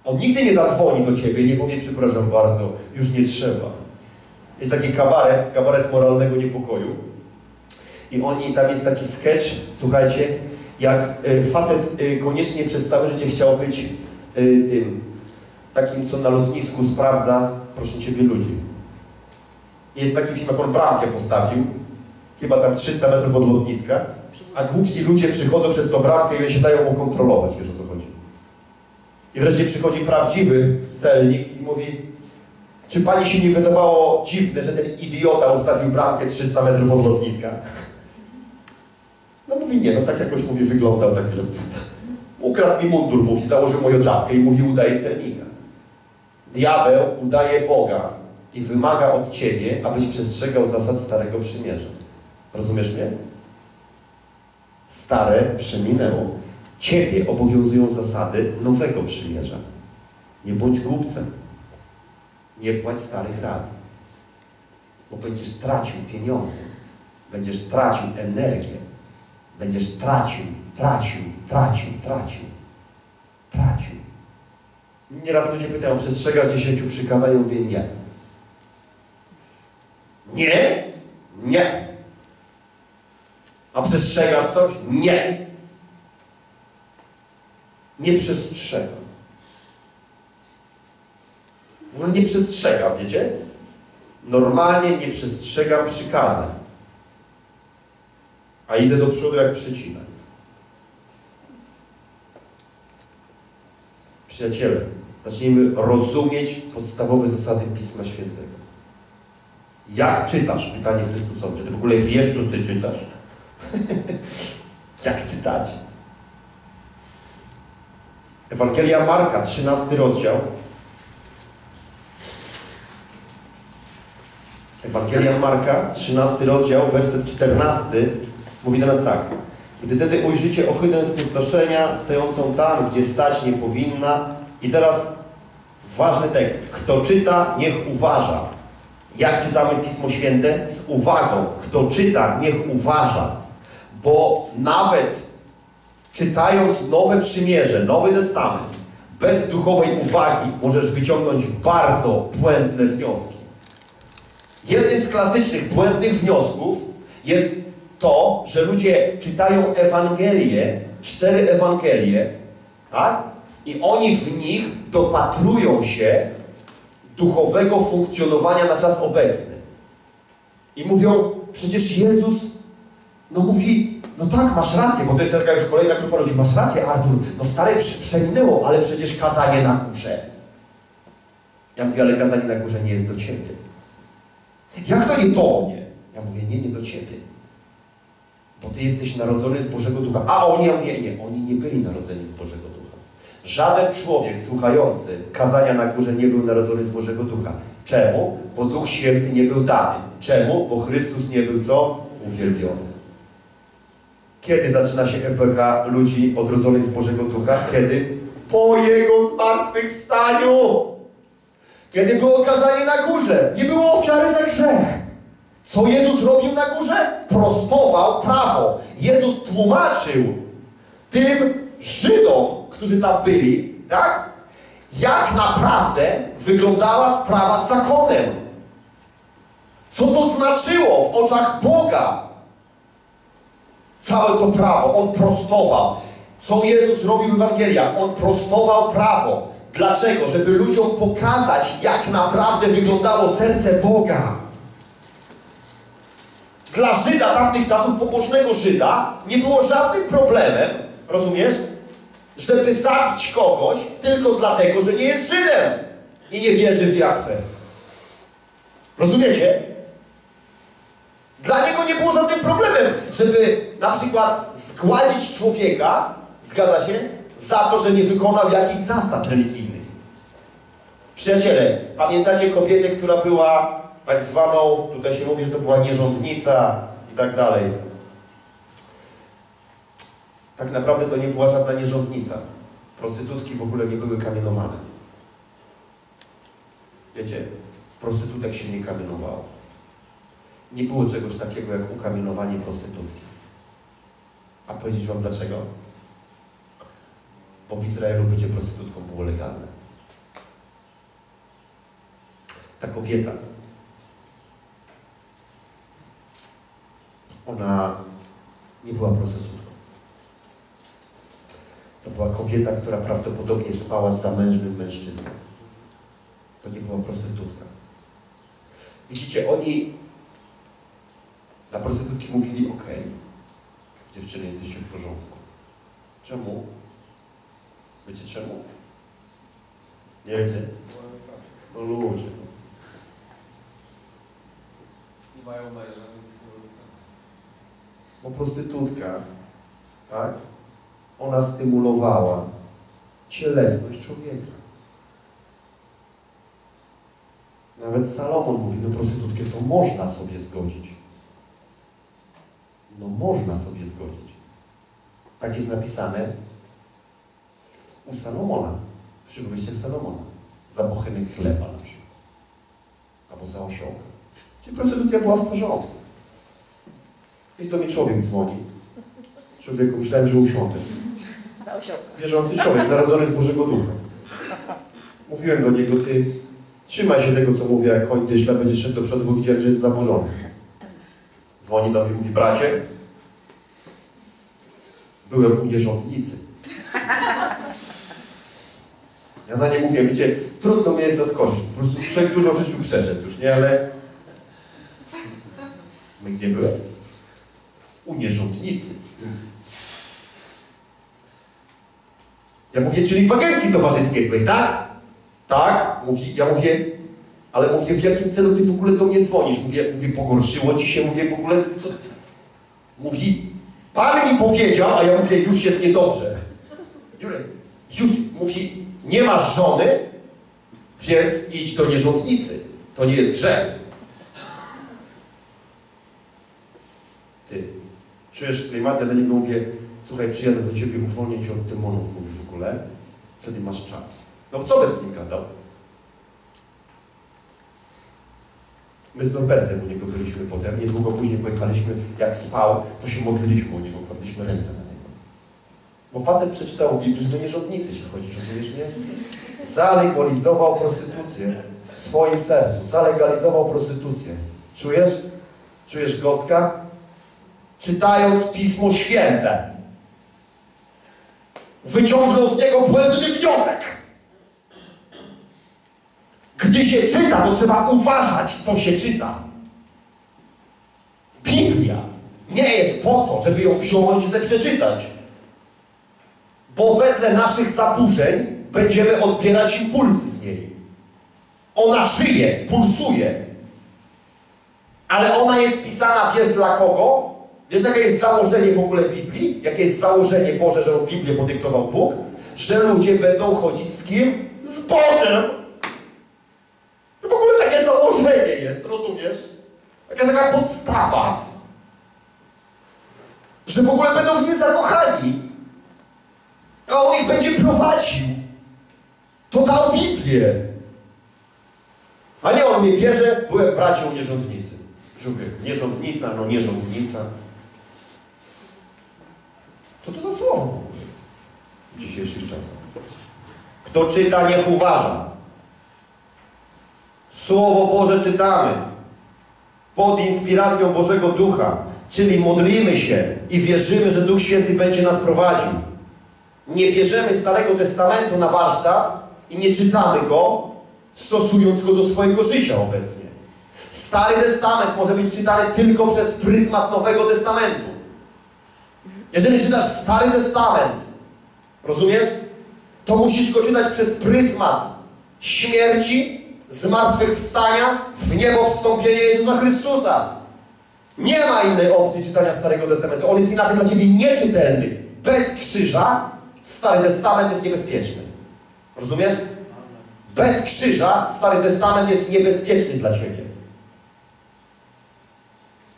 On nigdy nie zadzwoni do ciebie i nie powie, przepraszam bardzo, już nie trzeba. Jest taki kabaret, kabaret moralnego niepokoju. I oni, tam jest taki sketch, słuchajcie, jak y, facet y, koniecznie przez całe życie chciał być y, tym, takim, co na lotnisku sprawdza, proszę Ciebie, ludzi. Jest taki film, jak on bramkę postawił, chyba tam 300 metrów od lotniska, a głupi ludzie przychodzą przez tą bramkę i oni się dają ukontrolować, wiesz o co chodzi. I wreszcie przychodzi prawdziwy celnik i mówi, czy Pani się nie wydawało dziwne, że ten idiota ustawił bramkę 300 metrów od lotniska? No mówi, nie, no tak jakoś, mówi, wyglądał tak chwilę. Ukradł mi mundur, mówi, założył moją czapkę i mówi, udaje celnika. Diabeł udaje Boga i wymaga od Ciebie, abyś przestrzegał zasad Starego Przymierza. Rozumiesz mnie? Stare przeminęło. Ciebie obowiązują zasady Nowego Przymierza. Nie bądź głupcem. Nie płać starych rat. Bo będziesz tracił pieniądze. Będziesz tracił energię. Będziesz tracił, tracił, tracił, tracił. Tracił. Nieraz ludzie pytają, przestrzegasz dziesięciu przykazań? Ja mówię, nie. Nie? Nie. A przestrzegasz coś? Nie. Nie przestrzegam. W ogóle nie przestrzegam, wiecie? Normalnie nie przestrzegam przykazań. A idę do przodu jak przecinek. Przyjaciele, zacznijmy rozumieć podstawowe zasady Pisma Świętego. Jak czytasz? Pytanie Chrystusowe. Czy ty w ogóle wiesz, co ty czytasz? *laughs* Jak czytać? Ewangelia Marka, 13 rozdział. Ewangelia Marka, 13 rozdział, werset 14, mówi do nas tak. Gdy wtedy ujrzycie ohydę spustoszenia, stojącą tam, gdzie stać nie powinna. I teraz ważny tekst. Kto czyta, niech uważa. Jak czytamy Pismo Święte? Z uwagą. Kto czyta, niech uważa. Bo nawet czytając Nowe Przymierze, Nowy Testament, bez duchowej uwagi możesz wyciągnąć bardzo błędne wnioski. Jednym z klasycznych błędnych wniosków jest to, że ludzie czytają Ewangelię, cztery Ewangelie, tak? I oni w nich dopatrują się duchowego funkcjonowania na czas obecny. I mówią, przecież Jezus, no mówi, no tak, masz rację, bo to jest taka już kolejna grupa ludzi, masz rację, Artur, no stare przeminęło, ale przecież kazanie na górze. Ja mówię, ale kazanie na górze nie jest do Ciebie. Jak to nie do mnie? Ja mówię, nie, nie do Ciebie. Bo Ty jesteś narodzony z Bożego Ducha. A oni, ja nie, oni nie byli narodzeni z Bożego Ducha. Żaden człowiek słuchający kazania na górze nie był narodzony z Bożego Ducha. Czemu? Bo Duch Święty nie był dany. Czemu? Bo Chrystus nie był co? Uwielbiony. Kiedy zaczyna się epoka ludzi odrodzonych z Bożego Ducha? Kiedy? Po Jego zmartwychwstaniu! Kiedy było kazanie na górze, nie było ofiary za grzech. Co Jezus robił na górze? Prostował prawo. Jezus tłumaczył tym Żydom, którzy tam byli, tak? Jak naprawdę wyglądała sprawa z zakonem. Co to znaczyło w oczach Boga? Całe to prawo, On prostował. Co Jezus robił w Ewangeliach? On prostował prawo. Dlaczego? Żeby ludziom pokazać, jak naprawdę wyglądało serce Boga. Dla Żyda tamtych czasów, pobożnego Żyda, nie było żadnym problemem, rozumiesz? Żeby zabić kogoś tylko dlatego, że nie jest Żydem i nie wierzy w Jachwę. Rozumiecie? Dla niego nie było żadnym problemem, żeby na przykład zgładzić człowieka, zgadza się, za to, że nie wykonał jakichś zasad religijnych. Przyjaciele, pamiętacie kobietę, która była tak zwaną, tutaj się mówi, że to była nierządnica i tak dalej. Tak naprawdę to nie była żadna nierządnica. Prostytutki w ogóle nie były kamienowane. Wiecie, prostytutek się nie kamienowało. Nie było czegoś takiego jak ukamienowanie prostytutki. A powiedzieć wam dlaczego? Bo w Izraelu bycie prostytutką było legalne. Ta kobieta, ona nie była prostytutką. To była kobieta, która prawdopodobnie spała z zamężnym mężczyzną. To nie była prostytutka. Widzicie, oni na prostytutki mówili, ok, dziewczyny, jesteście w porządku. Czemu? Wiecie czemu? Nie wiecie? No ludzie. Nie mają męża. Bo prostytutka, tak? Ona stymulowała cielesność człowieka. Nawet Salomon mówi, no prostytutkę to można sobie zgodzić. No można sobie zgodzić. Tak jest napisane u Salomona, w przypowieściach Salomona. Za bochenek chleba na przykład. Albo za osiołka. Czyli prostytucja była w porządku. Kiedyś do mnie człowiek dzwoni. Człowieku, myślałem, że usiądę. Wierzący człowiek, narodzony z Bożego Ducha. Mówiłem do niego, ty trzymaj się tego, co mówię, jak koń dyśla, będziesz szedł do przodu, bo widziałem, że jest zaburzony. Dzwoni do mnie, mówi, bracie, byłem u nierządnicy. Ja za nie mówię, wiecie, trudno mnie jest zaskoczyć, po prostu dużo w życiu przeszedł już, nie, ale... My gdzie byłem? U nierządnicy. Ja mówię, czyli w agencji towarzyskiej byłeś, tak? Tak? Mówi, ja mówię, ale mówię, w jakim celu ty w ogóle do mnie dzwonisz? Mówię, mówię pogorszyło ci się, mówię, w ogóle, co? Mówi, Pan mi powiedział, a ja mówię, już jest niedobrze. Już, mówi, nie masz żony, więc idź do nierządnicy. To nie jest grzech. Ty, czujesz klimat? Ja do niego mówię, słuchaj, przyjadę do ciebie, uwolnię cię od demonów, mówi w ogóle. Wtedy masz czas. No co będę z nim gadał? My z Norbertem u niego byliśmy potem, niedługo później pojechaliśmy, jak spał, to się modliliśmy u niego, kładliśmy ręce na niego. Bo facet przeczytał w Biblii, że do nierządnicy się chodzi, rozumiesz mnie? Zalegalizował prostytucję w swoim sercu, zalegalizował prostytucję. Czujesz? Czujesz gostka? Czytając Pismo Święte, wyciągnął z niego błędny wniosek. Gdy się czyta, to trzeba uważać, co się czyta. Biblia nie jest po to, żeby ją wziąć i przeczytać. Bo wedle naszych zaburzeń będziemy odbierać impulsy z niej. Ona żyje, pulsuje. Ale ona jest pisana, wiesz dla kogo? Wiesz, jakie jest założenie w ogóle Biblii? Jakie jest założenie Boże, że Biblię podyktował Bóg? Że ludzie będą chodzić z kim? Z Bogiem! To w ogóle takie założenie jest, rozumiesz? Taka taka podstawa. że w ogóle będą w nim zakochani, a on ich będzie prowadził. To dał Biblię. A nie on mnie bierze, byłem bracią nierządnicy. Żółwie, nierządnica, no nierządnica. Co to za słowo w dzisiejszych czasach? Kto czyta, niech uważa. Słowo Boże czytamy pod inspiracją Bożego Ducha, czyli modlimy się i wierzymy, że Duch Święty będzie nas prowadził. Nie bierzemy Starego Testamentu na warsztat i nie czytamy go, stosując go do swojego życia obecnie. Stary Testament może być czytany tylko przez pryzmat Nowego Testamentu. Jeżeli czytasz Stary Testament, rozumiesz? To musisz go czytać przez pryzmat śmierci, zmartwychwstania, w niebo wstąpienia Jezusa Chrystusa. Nie ma innej opcji czytania Starego Testamentu. On jest inaczej dla Ciebie nieczytelny. Bez krzyża Stary Testament jest niebezpieczny. Rozumiesz? Bez krzyża Stary Testament jest niebezpieczny dla Ciebie.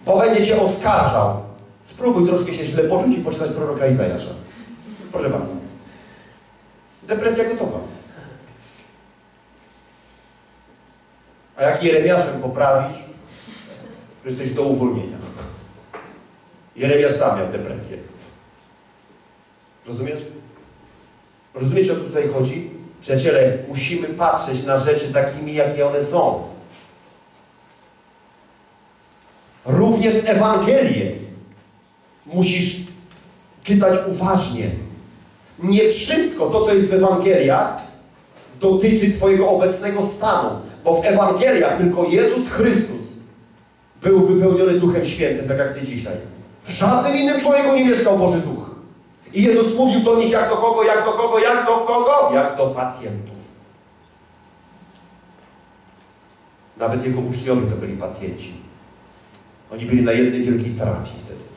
Bo będzie Cię oskarżał. Spróbuj troszkę się źle poczuć i poczytać proroka Izajasza. Proszę bardzo. Depresja gotowa. A jak Jeremiaszem poprawisz, to jesteś do uwolnienia. Jeremiasz sam miał depresję. Rozumiesz? Rozumiecie, o co tutaj chodzi? Przyjaciele, musimy patrzeć na rzeczy takimi, jakie one są. Również Ewangelię musisz czytać uważnie. Nie wszystko to, co jest w Ewangeliach, dotyczy Twojego obecnego stanu, bo w Ewangeliach tylko Jezus Chrystus był wypełniony Duchem Świętym, tak jak Ty dzisiaj. W żadnym innym człowieku nie mieszkał Boży Duch. I Jezus mówił do nich jak do kogo, jak do kogo, jak do kogo? Jak do pacjentów. Nawet Jego uczniowie to byli pacjenci. Oni byli na jednej wielkiej terapii wtedy.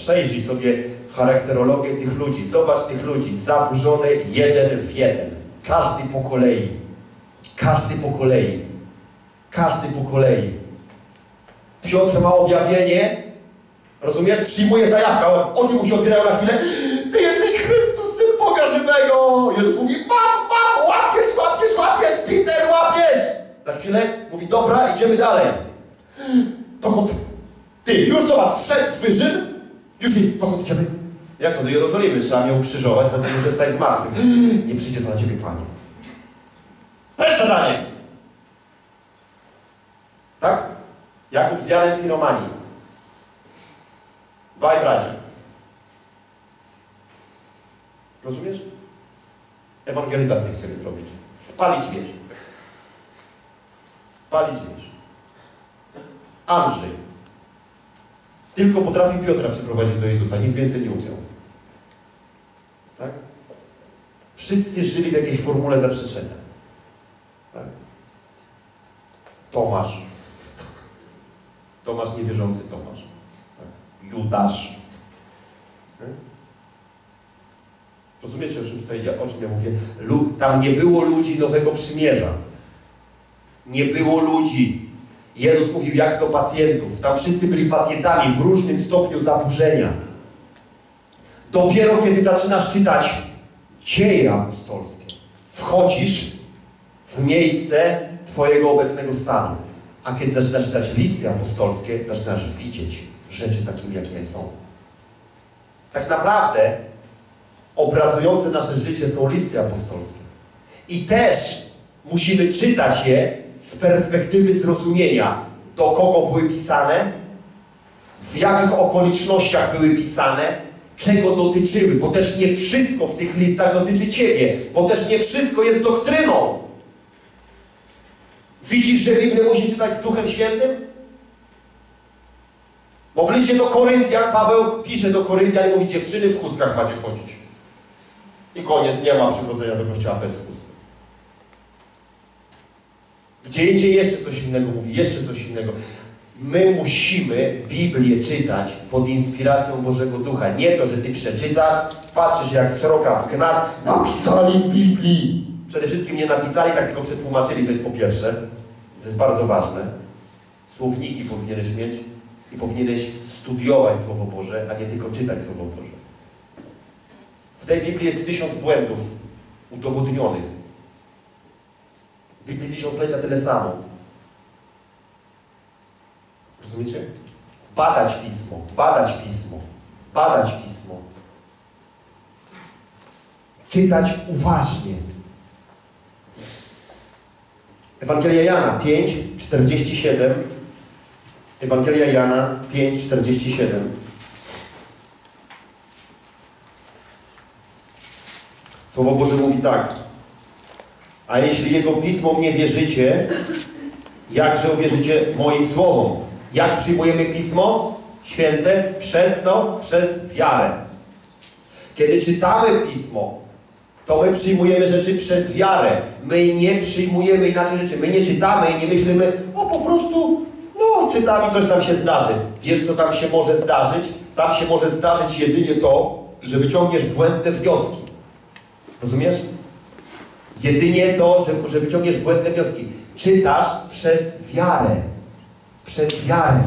Przejrzyj sobie charakterologię tych ludzi. Zobacz tych ludzi. Zaburzony jeden w jeden. Każdy po kolei. Każdy po kolei. Każdy po kolei. Piotr ma objawienie. Rozumiesz? Przyjmuje zajawkę. Oczy mu się otwierają na chwilę. Ty jesteś Chrystus, Syn Boga żywego. Jezus mówi, mam, mam, łapiesz, łapiesz, łapiesz, Peter, łapiesz. Za chwilę mówi, dobra, idziemy dalej. Dokąd? Ty, już zobacz, zszedł z wyżyn. Już i dokąd idziemy? Jak to do Jerozolimy? Trzeba mnie ukrzyżować, bo ty muszę stać z martwych. *gasps* Nie przyjdzie to na ciebie, Panie. Pierwsze danie. Tak? Jakub z Janem Piromanii. Dwaj bracia. Rozumiesz? Ewangelizację chcieli zrobić. Spalić wieś. Spalić wieś. Andrzej. Tylko potrafił Piotra przyprowadzić do Jezusa, nic więcej nie umiał. Tak? Wszyscy żyli w jakiejś formule zaprzeczenia. Tak? Tomasz. Tomasz niewierzący Tomasz. Tak? Judasz. Tak? Rozumiecie, o czym, tutaj, ja- o czym ja mówię? Lu tam nie było ludzi Nowego Przymierza. Nie było ludzi. Jezus mówił jak do pacjentów. Tam wszyscy byli pacjentami w różnym stopniu zaburzenia. Dopiero kiedy zaczynasz czytać dzieje apostolskie, wchodzisz w miejsce Twojego obecnego stanu. A kiedy zaczynasz czytać listy apostolskie, zaczynasz widzieć rzeczy takimi, jakie są. Tak naprawdę obrazujące nasze życie są listy apostolskie. I też musimy czytać je z perspektywy zrozumienia, do kogo były pisane, w jakich okolicznościach były pisane, czego dotyczyły, bo też nie wszystko w tych listach dotyczy Ciebie, bo też nie wszystko jest doktryną. Widzisz, że Biblię musisz czytać z Duchem Świętym? Bo w liście do Koryntian Paweł pisze do Koryntian i mówi, dziewczyny w chustkach macie chodzić. I koniec, nie ma przychodzenia do kościoła bez. Gdzie indziej jeszcze coś innego mówi, jeszcze coś innego. My musimy Biblię czytać pod inspiracją Bożego Ducha. Nie to, że Ty przeczytasz, patrzysz jak sroka w gnat, napisali w Biblii. Przede wszystkim nie napisali, tak tylko przetłumaczyli, to jest po pierwsze. To jest bardzo ważne. Słowniki powinieneś mieć. I powinieneś studiować Słowo Boże, a nie tylko czytać Słowo Boże. W tej Biblii jest tysiąc błędów udowodnionych. Biblii tysiąclecia tyle samo. Rozumiecie? Badać Pismo, badać Pismo, badać Pismo. Czytać uważnie. Ewangelia Jana 5, 47. Ewangelia Jana 5, 47. Słowo Boże mówi tak. A jeśli Jego Pismo nie wierzycie, jakże uwierzycie moim słowom? Jak przyjmujemy Pismo Święte? Przez co? Przez wiarę. Kiedy czytamy Pismo, to my przyjmujemy rzeczy przez wiarę. My nie przyjmujemy inaczej rzeczy. My nie czytamy i nie myślimy, o po prostu, no czytam i coś tam się zdarzy. Wiesz, co tam się może zdarzyć? Tam się może zdarzyć jedynie to, że wyciągniesz błędne wnioski. Rozumiesz? Jedynie to, że, że wyciągniesz błędne wnioski. Czytasz przez wiarę. Przez wiarę.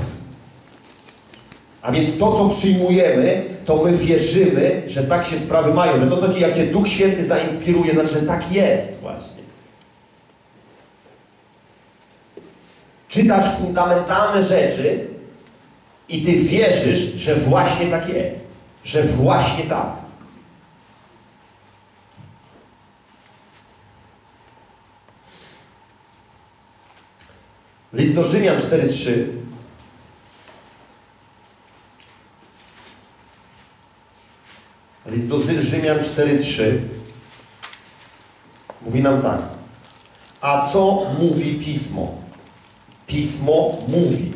A więc to, co przyjmujemy, to my wierzymy, że tak się sprawy mają, że to, co ci, jak Cię Duch Święty zainspiruje, znaczy, że tak jest właśnie. Czytasz fundamentalne rzeczy i Ty wierzysz, że właśnie tak jest. Że właśnie tak. List do Rzymian 4:3 List do Rzymian 4:3 mówi nam tak. A co mówi Pismo? Pismo mówi.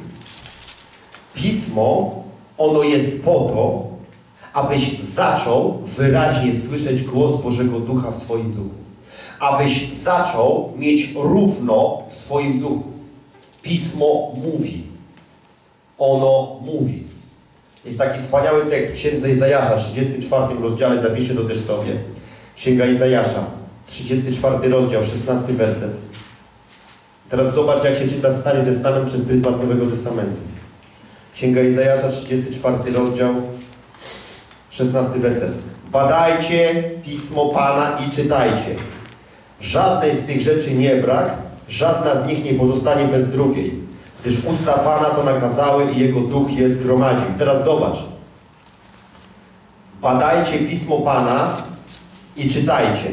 Pismo, ono jest po to, abyś zaczął wyraźnie słyszeć głos Bożego Ducha w Twoim duchu. Abyś zaczął mieć równo w swoim duchu. Pismo mówi. Ono mówi. Jest taki wspaniały tekst w Księdze Izajasza, w 34 rozdziale, zapiszcie to też sobie. Księga Izajasza, 34 rozdział, 16 werset. Teraz zobacz, jak się czyta Stary Testament przez pryzmat Nowego Testamentu. Księga Izajasza, 34 rozdział, 16 werset. Badajcie Pismo Pana i czytajcie. Żadnej z tych rzeczy nie brak, żadna z nich nie pozostanie bez drugiej gdyż usta Pana to nakazały i Jego duch je zgromadził. Teraz zobacz. Badajcie Pismo Pana i czytajcie.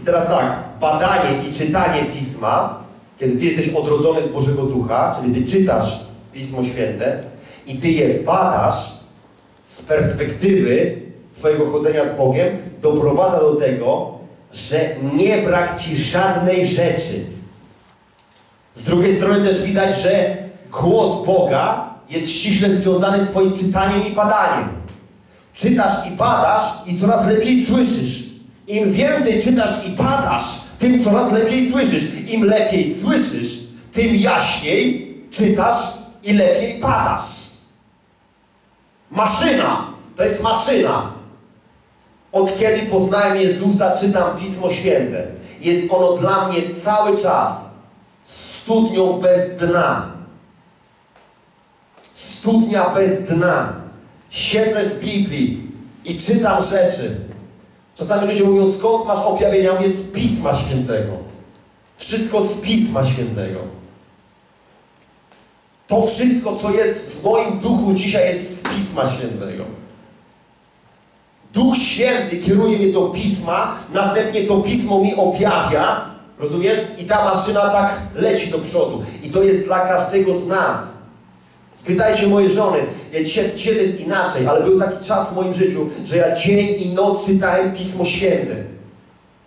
I teraz tak, badanie i czytanie Pisma, kiedy Ty jesteś odrodzony z Bożego Ducha, czyli Ty czytasz Pismo Święte i Ty je badasz z perspektywy Twojego chodzenia z Bogiem, doprowadza do tego, że nie brak Ci żadnej rzeczy, z drugiej strony też widać, że głos Boga jest ściśle związany z Twoim czytaniem i badaniem. Czytasz i badasz i coraz lepiej słyszysz. Im więcej czytasz i badasz, tym coraz lepiej słyszysz. Im lepiej słyszysz, tym jaśniej czytasz i lepiej badasz. Maszyna. To jest maszyna. Od kiedy poznałem Jezusa, czytam Pismo Święte. Jest ono dla mnie cały czas studnią bez dna. Studnia bez dna. Siedzę w Biblii i czytam rzeczy. Czasami ludzie mówią, skąd masz objawienia? Mówię, z Pisma Świętego. Wszystko z Pisma Świętego. To wszystko, co jest w moim duchu dzisiaj jest z Pisma Świętego. Duch Święty kieruje mnie do Pisma, następnie to Pismo mi objawia, Rozumiesz? I ta maszyna tak leci do przodu. I to jest dla każdego z nas. Spytajcie mojej żony, ja dzisiaj, dzisiaj jest inaczej, ale był taki czas w moim życiu, że ja dzień i noc czytałem Pismo Święte.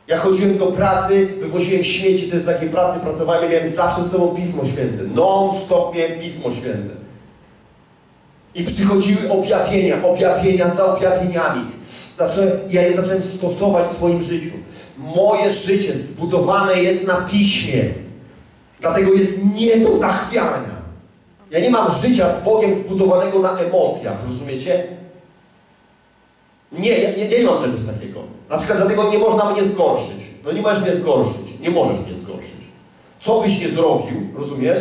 Ja chodziłem do pracy, wywoziłem śmieci, wtedy w takiej pracy pracowałem, miałem zawsze z sobą Pismo Święte. Non-stop miałem Pismo Święte. I przychodziły objawienia, objawienia za objawieniami. Znaczy, ja je zacząłem stosować w swoim życiu. Moje życie zbudowane jest na piśmie. Dlatego jest nie do zachwiania. Ja nie mam życia z Bogiem zbudowanego na emocjach, rozumiecie? Nie, ja, ja nie mam czegoś takiego. Na przykład dlatego nie można mnie zgorszyć. No nie możesz mnie zgorszyć. Nie możesz mnie zgorszyć. Co byś nie zrobił, rozumiesz?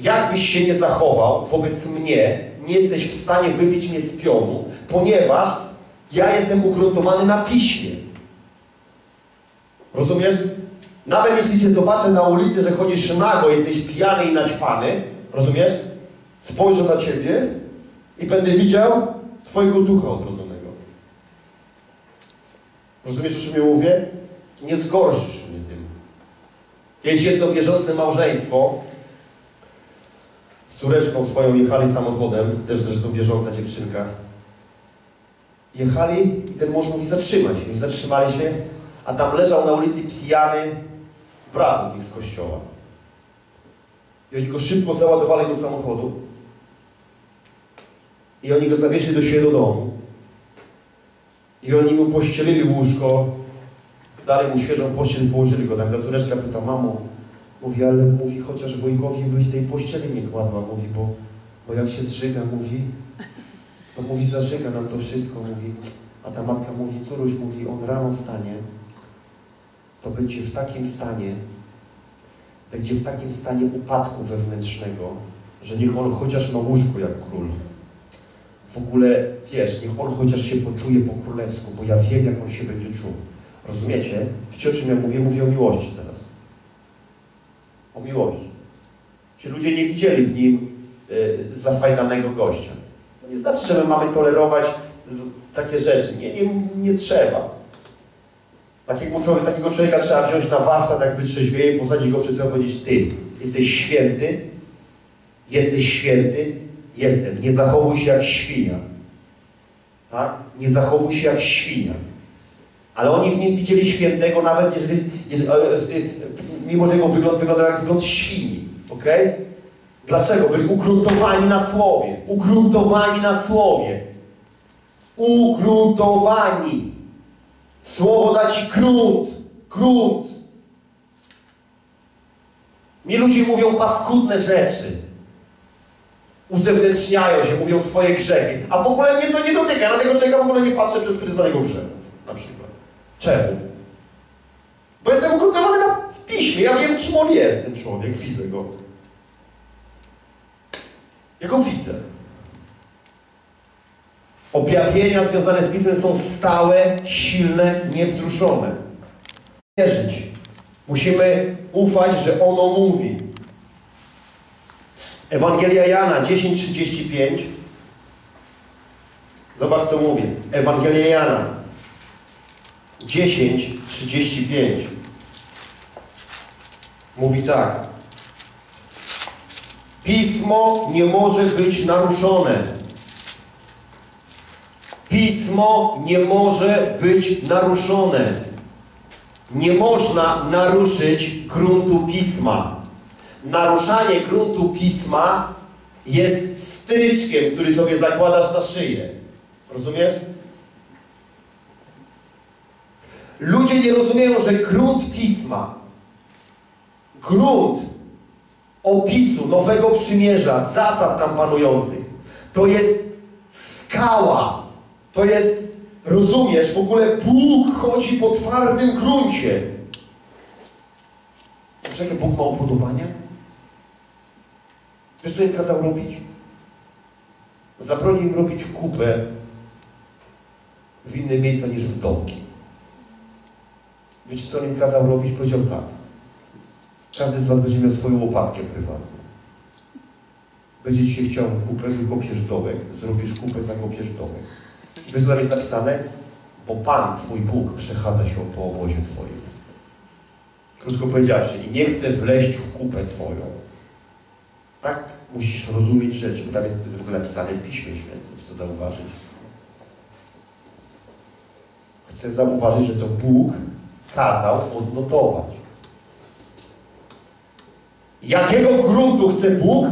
jakbyś się nie zachował wobec mnie, nie jesteś w stanie wybić mnie z pionu, ponieważ ja jestem ugruntowany na piśmie. Rozumiesz? Nawet jeśli cię zobaczę na ulicy, że chodzisz nago, jesteś pijany i naćpany, rozumiesz? Spojrzę na ciebie i będę widział twojego ducha odrodzonego. Rozumiesz, o czym ja mówię? Nie zgorszysz mnie tym. Kiedyś jedno wierzące małżeństwo z córeczką swoją jechali samochodem, też zresztą wierząca dziewczynka. Jechali i ten mąż mówi zatrzymaj się. I zatrzymali się, a tam leżał na ulicy pijany nich z kościoła. I oni go szybko załadowali do samochodu. I oni go zawieźli do siebie do domu. I oni mu pościelili łóżko, dali mu świeżą pościel położyli go tam. Ta córeczka pyta, mamo, mówi, ale mówi, chociaż wujkowi byś tej pościeli nie kładła, mówi, bo, bo jak się zżyga, mówi, to mówi, zażyga nam to wszystko, mówi. A ta matka mówi, córuś, mówi, on rano wstanie, to będzie w takim stanie, będzie w takim stanie upadku wewnętrznego, że niech on chociaż na łóżku jak król. W ogóle, wiesz, niech on chociaż się poczuje po królewsku, bo ja wiem, jak on się będzie czuł. Rozumiecie? Wiecie, o czym ja mówię? Mówię o miłości teraz. O miłości. Ci ludzie nie widzieli w nim y, zafajdanego gościa. To nie znaczy, że my mamy tolerować takie rzeczy. Nie, nie, nie trzeba. Takiego człowieka, takiego człowieka trzeba wziąć na warsztat, jak wytrzeźwieje, posadzić go przy sobie i powiedzieć, ty jesteś święty, jesteś święty, jestem. Nie zachowuj się jak świnia. Tak? Nie zachowuj się jak świnia. Ale oni w nim widzieli świętego, nawet jeżeli, jeżeli mimo że jego wygląd wyglądał jak wygląd świni. ok? Dlaczego? Byli ugruntowani na słowie. Ugruntowani na słowie. Ugruntowani. Słowo da ci grunt. Grunt. Mi ludzie mówią paskudne rzeczy. Uzewnętrzniają się, mówią swoje grzechy. A w ogóle mnie to nie dotyka. Ja na tego człowieka w ogóle nie patrzę przez pryzmat jego grzechów. Na przykład. Czemu? Bo jestem ugruntowany piśmie. Ja wiem, kim on jest, ten człowiek. Widzę go. Ja go widzę. Objawienia związane z pismem są stałe, silne, niewzruszone. Wierzyć. Musimy ufać, że ono mówi. Ewangelia Jana 10:35. Zobacz, co mówi. Ewangelia Jana 10:35. Mówi tak. Pismo nie może być naruszone. Pismo nie może być naruszone. Nie można naruszyć gruntu pisma. Naruszanie gruntu pisma jest stryczkiem, który sobie zakładasz na szyję. Rozumiesz? Ludzie nie rozumieją, że grunt pisma, grunt opisu Nowego Przymierza, zasad tam panujących, to jest skała. To jest, rozumiesz, w ogóle Bóg chodzi po twardym gruncie. Wiesz, jakie Bóg ma upodobania? Wiesz, co im kazał robić? Zabronił im robić kupę w inne miejsca niż w domki. Wiecie, co im kazał robić? Powiedział tak. Każdy z was będzie miał swoją łopatkę prywatną. Będzie ci się chciał kupę, wykopiesz dołek, zrobisz kupę, zakopiesz dołek. Wiesz, co tam jest napisane? Bo Pan, Twój Bóg, przechadza się po obozie Twoim. Krótko powiedziawszy, i nie chce wleźć w kupę Twoją. Tak musisz rozumieć rzeczy, bo tam jest w ogóle napisane w Piśmie Świętym, chcę zauważyć. Chcę zauważyć, że to Bóg kazał odnotować. Jakiego gruntu chce Bóg?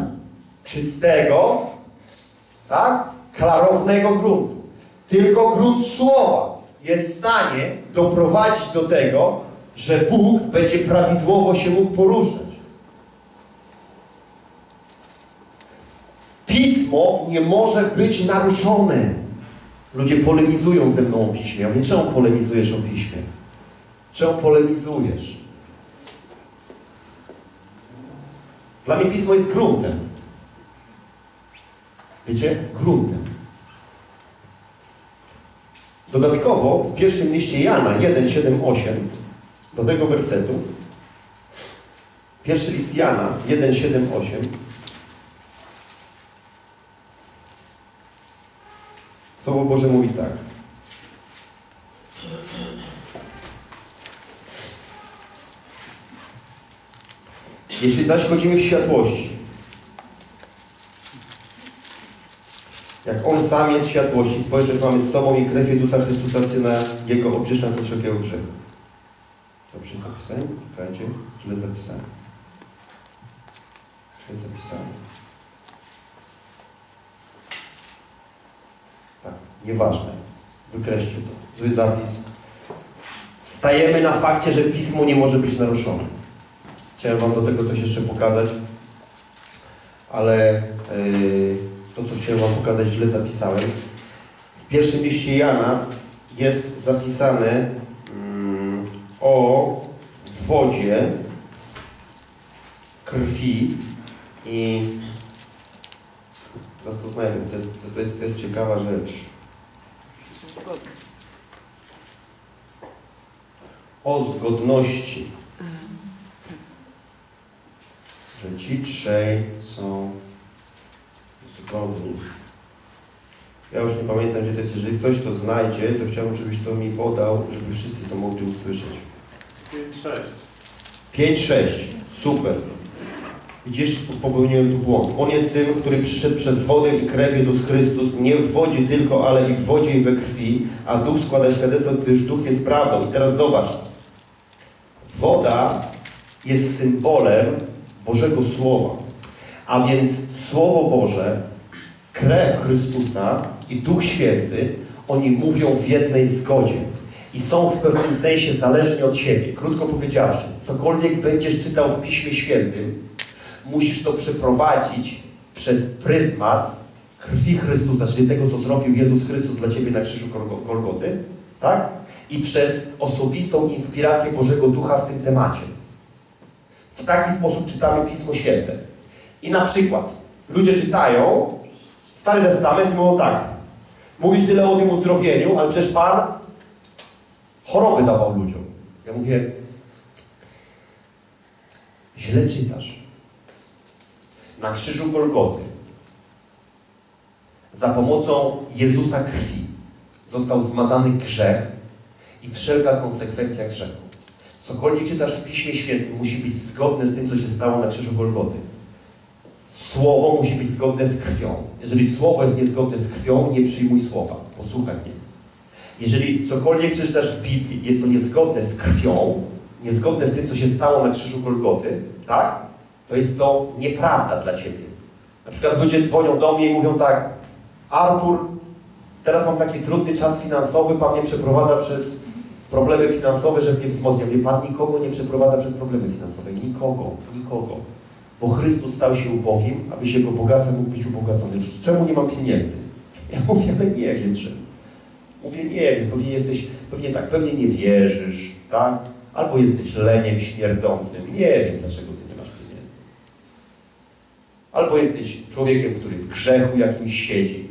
Czystego, tak? Klarownego gruntu. Tylko grunt słowa jest w stanie doprowadzić do tego, że Bóg będzie prawidłowo się mógł poruszać. Pismo nie może być naruszone. Ludzie polemizują ze mną o piśmie. Ja mówię, czemu polemizujesz o piśmie? Czemu polemizujesz? Dla mnie pismo jest gruntem. Wiecie? Gruntem. Dodatkowo w pierwszym liście Jana 1, 7, 8 do tego wersetu pierwszy list Jana 1, 7, 8 Słowo Boże mówi tak. Jeśli zaś chodzimy w światłości, jak On sam jest w światłości, spojrzeć mamy z sobą i krew Jezusa Chrystusa, Syna Jego, oczyszcza z wszelkiego grzechu. Dobrze zapisałem? Czekajcie, źle zapisałem. Źle zapisałem. Tak, nieważne. Wykreślcie to. Zły zapis. Stajemy na fakcie, że Pismo nie może być naruszone. Chciałem Wam do tego coś jeszcze pokazać, ale yy, to, co chciałem Wam pokazać, źle zapisałem. W pierwszym liście Jana jest zapisane mm, o wodzie, krwi i teraz to znajdę, to jest, to jest, to jest ciekawa rzecz. O zgodności. Że ci trzej są zgodni. Ja już nie pamiętam, gdzie to jest. Jeżeli ktoś to znajdzie, to chciałbym, żebyś to mi podał, żeby wszyscy to mogli usłyszeć. 5-6. 5-6. Super. Widzisz, popełniłem tu błąd. On jest tym, który przyszedł przez wodę i krew Jezus Chrystus, nie w wodzie tylko, ale i w wodzie i we krwi, a Duch składa świadectwo, gdyż Duch jest prawdą. I teraz zobacz. Woda jest symbolem Bożego Słowa. A więc Słowo Boże, krew Chrystusa i Duch Święty, oni mówią w jednej zgodzie. I są w pewnym sensie zależni od siebie. Krótko powiedziawszy, cokolwiek będziesz czytał w Piśmie Świętym, musisz to przeprowadzić przez pryzmat krwi Chrystusa, czyli tego, co zrobił Jezus Chrystus dla Ciebie na krzyżu Golgo- Golgoty, tak? I przez osobistą inspirację Bożego Ducha w tym temacie. W taki sposób czytamy Pismo Święte. I na przykład ludzie czytają Stary Testament i mówią tak. Mówisz tyle o tym uzdrowieniu, ale przecież Pan choroby dawał ludziom. Ja mówię, źle czytasz. Na krzyżu Golgoty za pomocą Jezusa krwi został zmazany grzech i wszelka konsekwencja grzechu. Cokolwiek czytasz w Piśmie Świętym musi być zgodne z tym, co się stało na krzyżu Golgoty. Słowo musi być zgodne z krwią. Jeżeli słowo jest niezgodne z krwią, nie przyjmuj słowa. Posłuchaj mnie. Jeżeli cokolwiek przeczytasz w Biblii, jest to niezgodne z krwią, niezgodne z tym, co się stało na krzyżu Golgoty, tak? To jest to nieprawda dla Ciebie. Na przykład ludzie dzwonią do mnie i mówią tak, Artur, teraz mam taki trudny czas finansowy, Pan mnie przeprowadza przez problemy finansowe, żeby mnie wzmocnił. Wie Pan nikogo nie przeprowadza przez problemy finansowe. Nikogo, nikogo. Bo Chrystus stał się ubogim, abyś Jego bogactwem mógł być ubogacony. Czemu nie mam pieniędzy? Ja mówię, ale nie wiem czemu. Mówię, nie wiem, pewnie jesteś, pewnie tak, pewnie nie wierzysz, tak? Albo jesteś leniem śmierdzącym. Nie wiem, dlaczego ty nie masz pieniędzy. Albo jesteś człowiekiem, który w grzechu jakimś siedzi.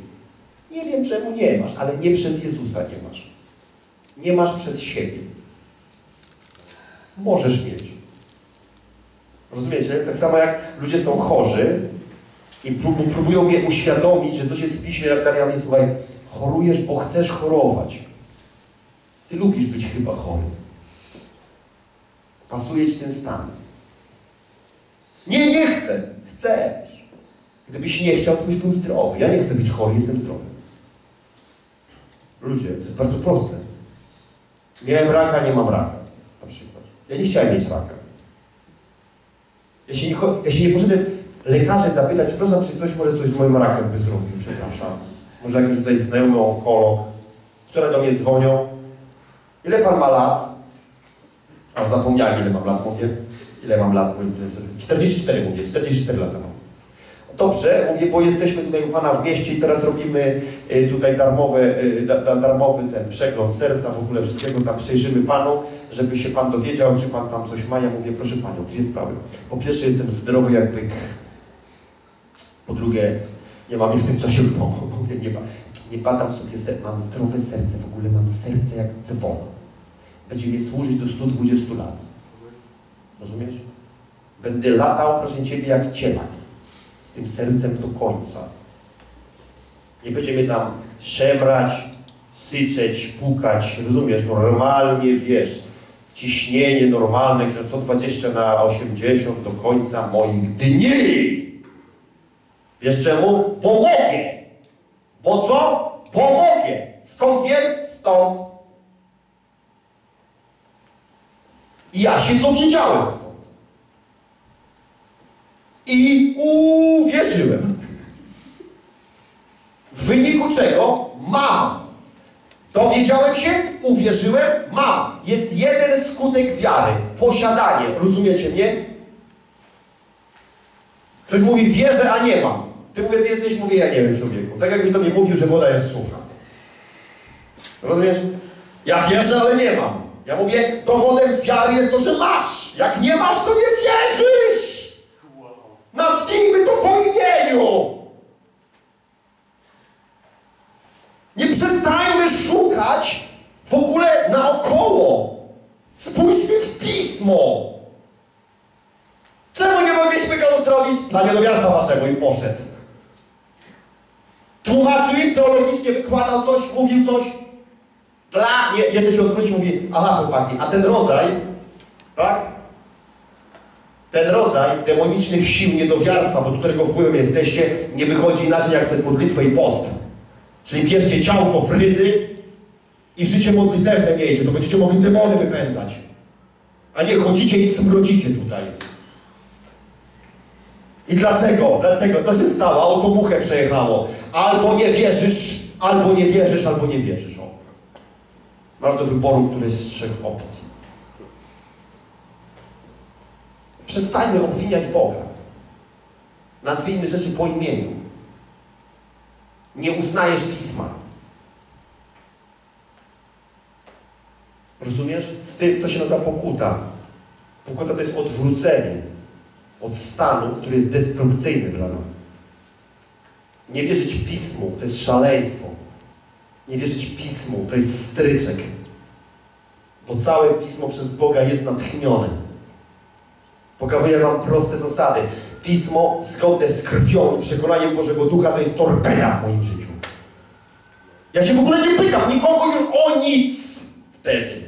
Nie wiem, czemu nie masz, ale nie przez Jezusa nie masz. Nie masz przez siebie. Możesz mieć. Rozumiecie? Tak samo jak ludzie są chorzy i prób- próbują mnie uświadomić, że coś jest w piśmie napisane, ja mówię, słuchaj, chorujesz, bo chcesz chorować. Ty lubisz być chyba chory. Pasuje ci ten stan. Nie, nie chcę. Chcesz. Gdybyś nie chciał, to byś był zdrowy. Ja nie chcę być chory, jestem zdrowy. Ludzie, to jest bardzo proste. Miałem raka, nie mam raka. Na przykład. Ja nie chciałem mieć raka. Się nie, ja się nie poszedłem lekarzy zapytać, przepraszam, czy ktoś może coś z moim rakiem by zrobił, przepraszam. Może jakiś tutaj znajomy onkolog. Wczoraj do mnie dzwonią. Ile pan ma lat? A zapomniałem, ile mam lat, mówię. Ile mam lat? Mówię, 44 mówię, 44 lata mam. Dobrze, mówię, bo jesteśmy tutaj u Pana w mieście i teraz robimy y, tutaj darmowe, da, da, darmowy ten przegląd serca, w ogóle wszystkiego tam przejrzymy Panu, żeby się Pan dowiedział, czy Pan tam coś ma. Ja mówię, proszę Panią, dwie sprawy. Po pierwsze, jestem zdrowy jak byk. Po drugie, nie mam jej w tym czasie w domu. *laughs* Mówię, nie, ba- nie badam sobie, ser- mam zdrowe serce, w ogóle mam serce jak dzwon. Będzie mi służyć do 120 lat. Rozumiesz? Będę latał, proszę Ciebie, jak cielak. Z tym sercem do końca. Nie będzie mnie tam szemrać, syczeć, pukać, rozumiesz? Normalnie, wiesz, ciśnienie normalne, że 120 na 80 do końca moich dni. Wiesz czemu? Pomogę. Bo co? Pomogę. Skąd wiem? Stąd. I ja się dowiedziałem. I uwierzyłem. W wyniku czego mam. Dowiedziałem się, uwierzyłem, mam. Jest jeden skutek wiary. Posiadanie. Rozumiecie mnie? Ktoś mówi, wierzę, a nie mam. Ty mówię, ty jesteś, mówię, ja nie wiem, człowieku. Tak jakbyś do mnie mówił, że woda jest sucha. Rozumiesz? Ja wierzę, ale nie mam. Ja mówię, dowodem wiary jest to, że masz. Jak nie masz, to nie wierzysz. Nazwijmy to po imieniu. Nie przestańmy szukać w ogóle naokoło. Spójrzmy w pismo. Czemu nie mogliśmy go uzdrowić? Dla niedowiarstwa waszego i poszedł. Tłumaczył im teologicznie, wykładał coś, mówił coś. Dla, nie, jeszcze się odwrócił, mówi, aha chłopaki, a ten rodzaj, tak? Ten rodzaj demonicznych sił niedowiarstwa, bo do którego wpływem jesteście, nie wychodzi inaczej jak przez modlitwę i post. Czyli bierzcie ciałko w ryzy i życie modlitewne miejcie, to będziecie mogli demony wypędzać. A nie chodzicie i smrodzicie tutaj. I dlaczego? Dlaczego? Co się stało? Autobuchę przejechało. Albo nie wierzysz, albo nie wierzysz, albo nie wierzysz. O. Masz do wyboru któreś z trzech opcji. Przestańmy obwiniać Boga. Nazwijmy rzeczy po imieniu. Nie uznajesz Pisma. Rozumiesz? Z tym to się nazywa pokuta. Pokuta to jest odwrócenie od stanu, który jest destrukcyjny dla nas. Nie wierzyć Pismu to jest szaleństwo. Nie wierzyć Pismu to jest stryczek. Bo całe Pismo przez Boga jest natchnione. Pokazuję Wam proste zasady. Pismo zgodne z krwią i przekonaniem Bożego Ducha to jest torpeda w moim życiu. Ja się w ogóle nie pytam nikogo już o nic wtedy.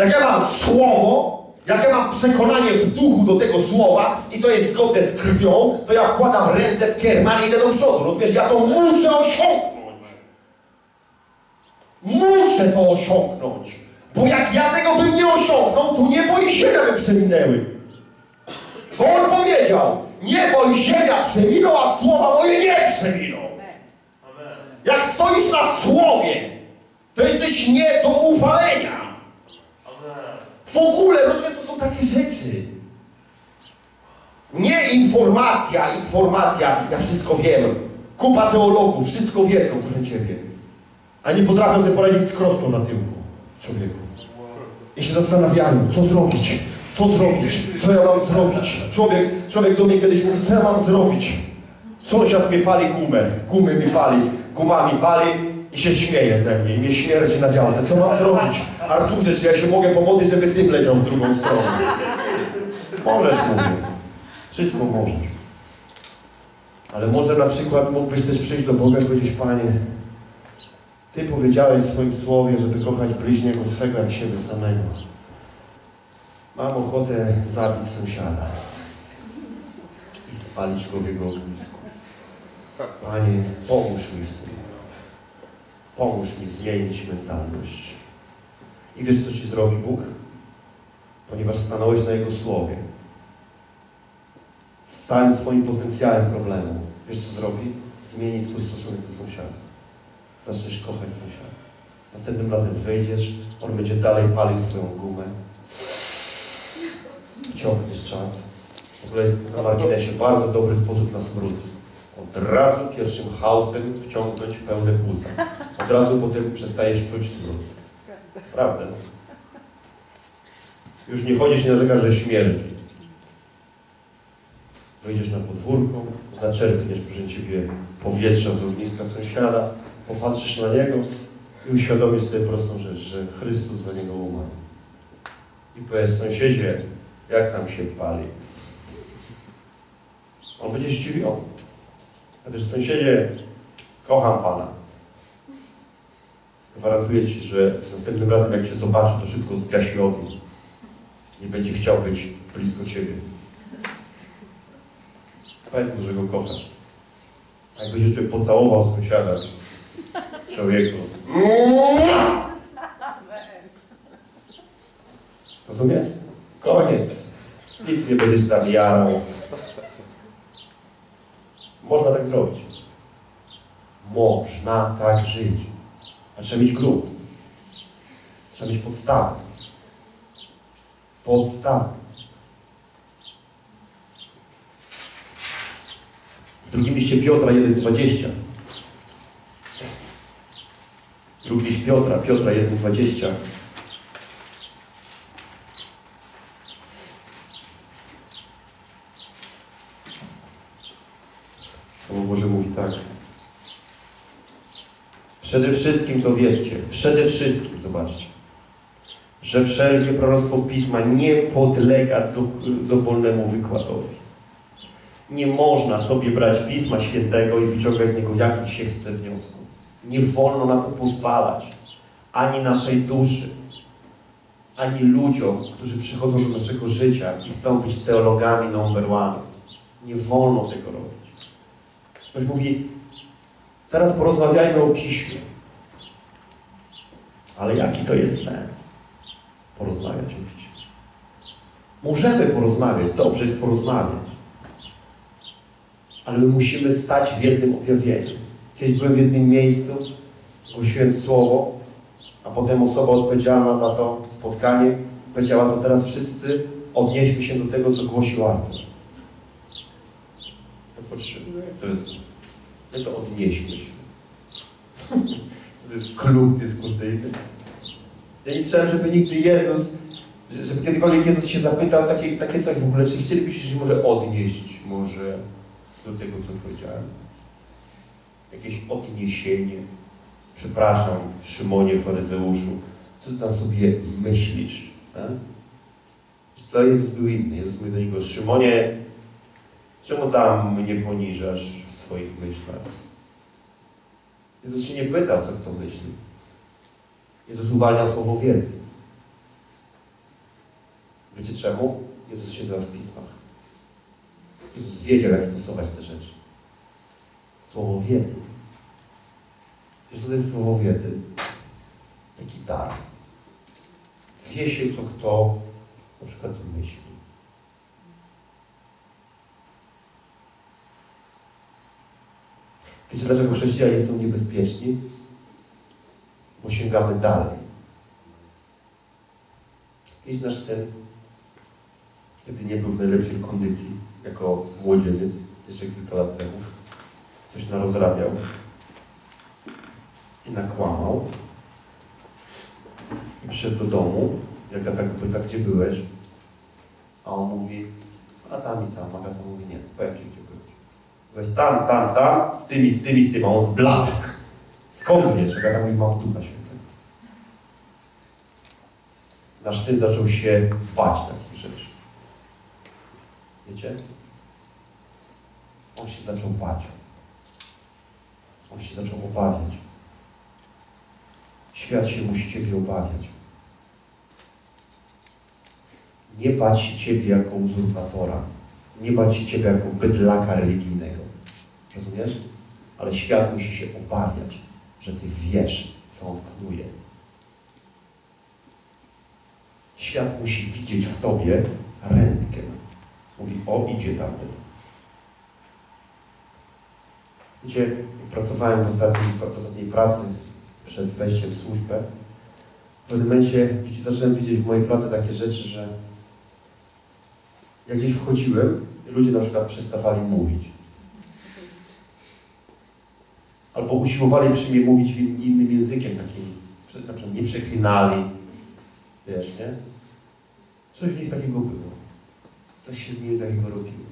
Jak ja mam słowo, jak ja mam przekonanie w duchu do tego słowa i to jest zgodne z krwią, to ja wkładam ręce w kierman i idę do przodu. Rozumiesz? Ja to muszę osiągnąć. Muszę to osiągnąć. Bo jak ja tego bym nie osiągnął, to niebo i ziemia by przeminęły. Bo on powiedział, niebo i ziemia przeminą, a słowa moje nie przeminą. Jak stoisz na słowie, to jesteś nie do uwalenia. W ogóle, rozumiesz, to są takie rzeczy. Nie informacja, informacja, ja wszystko wiem. Kupa teologów, wszystko wiedzą, proszę Ciebie. A nie potrafią sobie poradzić z krostą na tyłku, człowieku. I się zastanawiają, co zrobić, co zrobić, co ja mam zrobić. Człowiek, człowiek do mnie kiedyś mówi, co ja mam zrobić. Sąsiad mnie pali gumę, gumy mi pali, gumami pali i się śmieje ze mnie, mnie śmierdzi na działce. Co mam zrobić? Arturze, czy ja się mogę pomodlić, żeby dym leciał w drugą stronę? Możesz, mówię. Wszystko możesz. Ale może na przykład mógłbyś też przyjść do Boga i powiedzieć, Panie, Ty powiedziałeś w swoim słowie, żeby kochać bliźniego swego jak siebie samego. Mam ochotę zabić sąsiada i spalić go w jego ognisku. Panie, pomóż mi w tym. Pomóż mi zmienić mentalność. I wiesz, co Ci zrobi Bóg? Ponieważ stanąłeś na Jego Słowie. Z całym swoim potencjałem problemu. Wiesz, co zrobi? Zmieni Twój stosunek do sąsiada. Zaczniesz kochać sąsiada. Następnym razem wyjdziesz, on będzie dalej palił swoją gumę. Wciągniesz czat W ogóle jest na marginesie bardzo dobry sposób na smród. Od razu pierwszym haustem wciągnąć pełne płuca. Od razu potem przestajesz czuć smród. Prawda? Już nie chodzisz, nie narzekasz, że śmierdzi. Wyjdziesz na podwórko, zaczerpniesz proszę Ciebie powietrza z ogniska sąsiada, popatrzysz na niego i uświadomisz sobie prostą rzecz, że Chrystus za niego umarł. I powiesz sąsiedzie, jak tam się pali. On będzie zdziwiony. A wiesz, sąsiedzie, kocham Pana. Gwarantuję Ci, że następnym razem jak Cię zobaczy, to szybko zgasi ogień. Nie będzie chciał być blisko Ciebie. Powiedz że go kochasz. A jakbyś jeszcze pocałował sąsiada, człowieku. Rozumiesz? Koniec. Nic nie będziesz tam jarał. Można tak zrobić. Można tak żyć. Trzeba mieć grunt. Trzeba mieć podstawę. Podstawę. W drugim liście Piotra 1,20. Drugi list Piotra, Piotra 1,20. Słowo Boże mówi tak. Przede wszystkim to wiedzcie, przede wszystkim, zobaczcie, że wszelkie proroctwo Pisma nie podlega do, dowolnemu wykładowi. Nie można sobie brać Pisma Świętego i wyciągać z niego jakich się chce wniosków. Nie wolno na to pozwalać. Ani naszej duszy, ani ludziom, którzy przychodzą do naszego życia i chcą być teologami number one. Nie wolno tego robić. Ktoś mówi, teraz porozmawiajmy o Piśmie. Ale jaki to jest sens? Porozmawiać o Piśmie. Możemy porozmawiać, dobrze jest porozmawiać. Ale my musimy stać w jednym objawieniu. Kiedyś byłem w jednym miejscu, głosiłem słowo, a potem osoba odpowiedzialna za to spotkanie powiedziała, to teraz wszyscy odnieśmy się do tego, co głosił Artur. Ja patrzyłem, jak to odnieśmy się? to jest klub dyskusyjny. Ja nie słyszałem, żeby nigdy Jezus, żeby kiedykolwiek Jezus się zapytał takie, takie coś w ogóle, czy chcielibyście się może odnieść może do tego, co powiedziałem? Jakieś odniesienie. Przepraszam, Szymonie faryzeuszu, co ty tam sobie myślisz? Wiesz co, Jezus był inny. Jezus mówi do niego, Szymonie, czemu tam mnie poniżasz swoich myślach? Jezus się nie pytał, co kto myśli. Jezus uwalniał słowo wiedzy. Wiecie czemu? Jezus siedział w pismach. Jezus wiedział, jak stosować te rzeczy. Słowo wiedzy. Wiesz, co to jest słowo wiedzy? Taki dar. Wie się, co kto na przykład myśli. Wiecie, dlaczego chrześcijanie są niebezpieczni? Bo sięgamy dalej. Kiedyś nasz syn, kiedy nie był w najlepszej kondycji, jako młodzieniec, jeszcze kilka lat temu, coś narozrabiał i nakłamał i przyszedł do domu, jak ja tak pyta, gdzie byłeś? A on mówi, a tam i tam. Agata mówi, nie, powiem Ci, gdzie. Tam, tam, tam, z tymi, z tymi, z tymi, on zbladł. Skąd wiesz? Agata mówi, mam Ducha Świętego. Nasz syn zaczął się bać takich rzeczy. Wiecie? On się zaczął bać. On się zaczął obawiać. Świat się musi Ciebie obawiać. Nie bać się Ciebie jako uzurpatora. Nie bać Ciebie jako bydlaka religijnego. Rozumiesz? Ale świat musi się obawiać, że Ty wiesz, co on knuje. Świat musi widzieć w Tobie rentgen. Mówi, o, idzie tamten. Wiecie, pracowałem w ostatniej, w ostatniej pracy, przed wejściem w służbę, w pewnym momencie zacząłem widzieć w mojej pracy takie rzeczy, że jak gdzieś wchodziłem, ludzie na przykład przestawali mówić. Albo usiłowali przy mnie mówić innym językiem, takim, na przykład nie przeklinali. Wiesz, nie? Coś w nich takiego było. Coś się z nimi takiego robiło.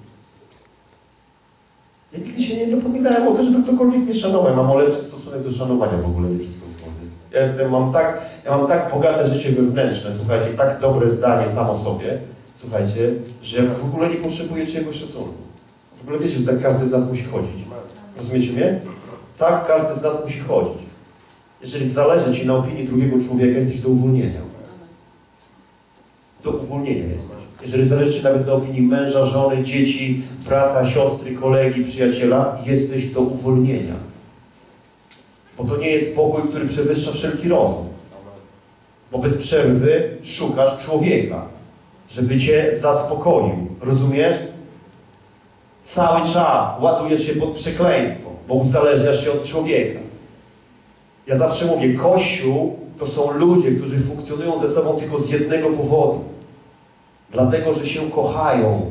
Ja nigdy się nie dopominałem o to, żeby ktokolwiek mnie szanował. Ja mam olewczy stosunek do szanowania w ogóle, nie przez kogokolwiek. Ja jestem, mam tak, ja mam tak bogate życie wewnętrzne, słuchajcie, tak dobre zdanie samo sobie, słuchajcie, że w ogóle nie potrzebuję czyjegoś szacunku. W ogóle wiecie, że tak każdy z nas musi chodzić. Rozumiecie mnie? Tak każdy z nas musi chodzić. Jeżeli zależy Ci na opinii drugiego człowieka, jesteś do uwolnienia. Do uwolnienia jesteś. Jeżeli zależy Ci nawet na opinii męża, żony, dzieci, brata, siostry, kolegi, przyjaciela, jesteś do uwolnienia. Bo to nie jest pokój, który przewyższa wszelki rozum. Bo bez przerwy szukasz człowieka, żeby Cię zaspokoił. Rozumiesz? Cały czas ładujesz się pod przekleństwo, bo uzależniasz się od człowieka. Ja zawsze mówię, Kościół to są ludzie, którzy funkcjonują ze sobą tylko z jednego powodu. Dlatego, że się kochają.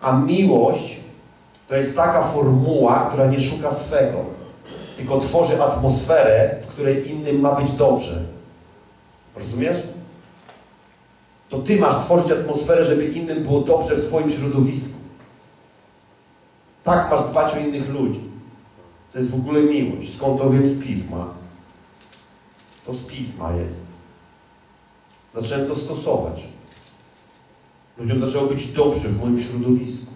A miłość to jest taka formuła, która nie szuka swego, tylko tworzy atmosferę, w której innym ma być dobrze. Rozumiesz? To ty masz tworzyć atmosferę, żeby innym było dobrze w twoim środowisku. Tak masz dbać o innych ludzi. To jest w ogóle miłość. Skąd to wiem z pisma? To z pisma jest. Zacząłem to stosować. Ludziom zaczęło być dobrze w moim środowisku.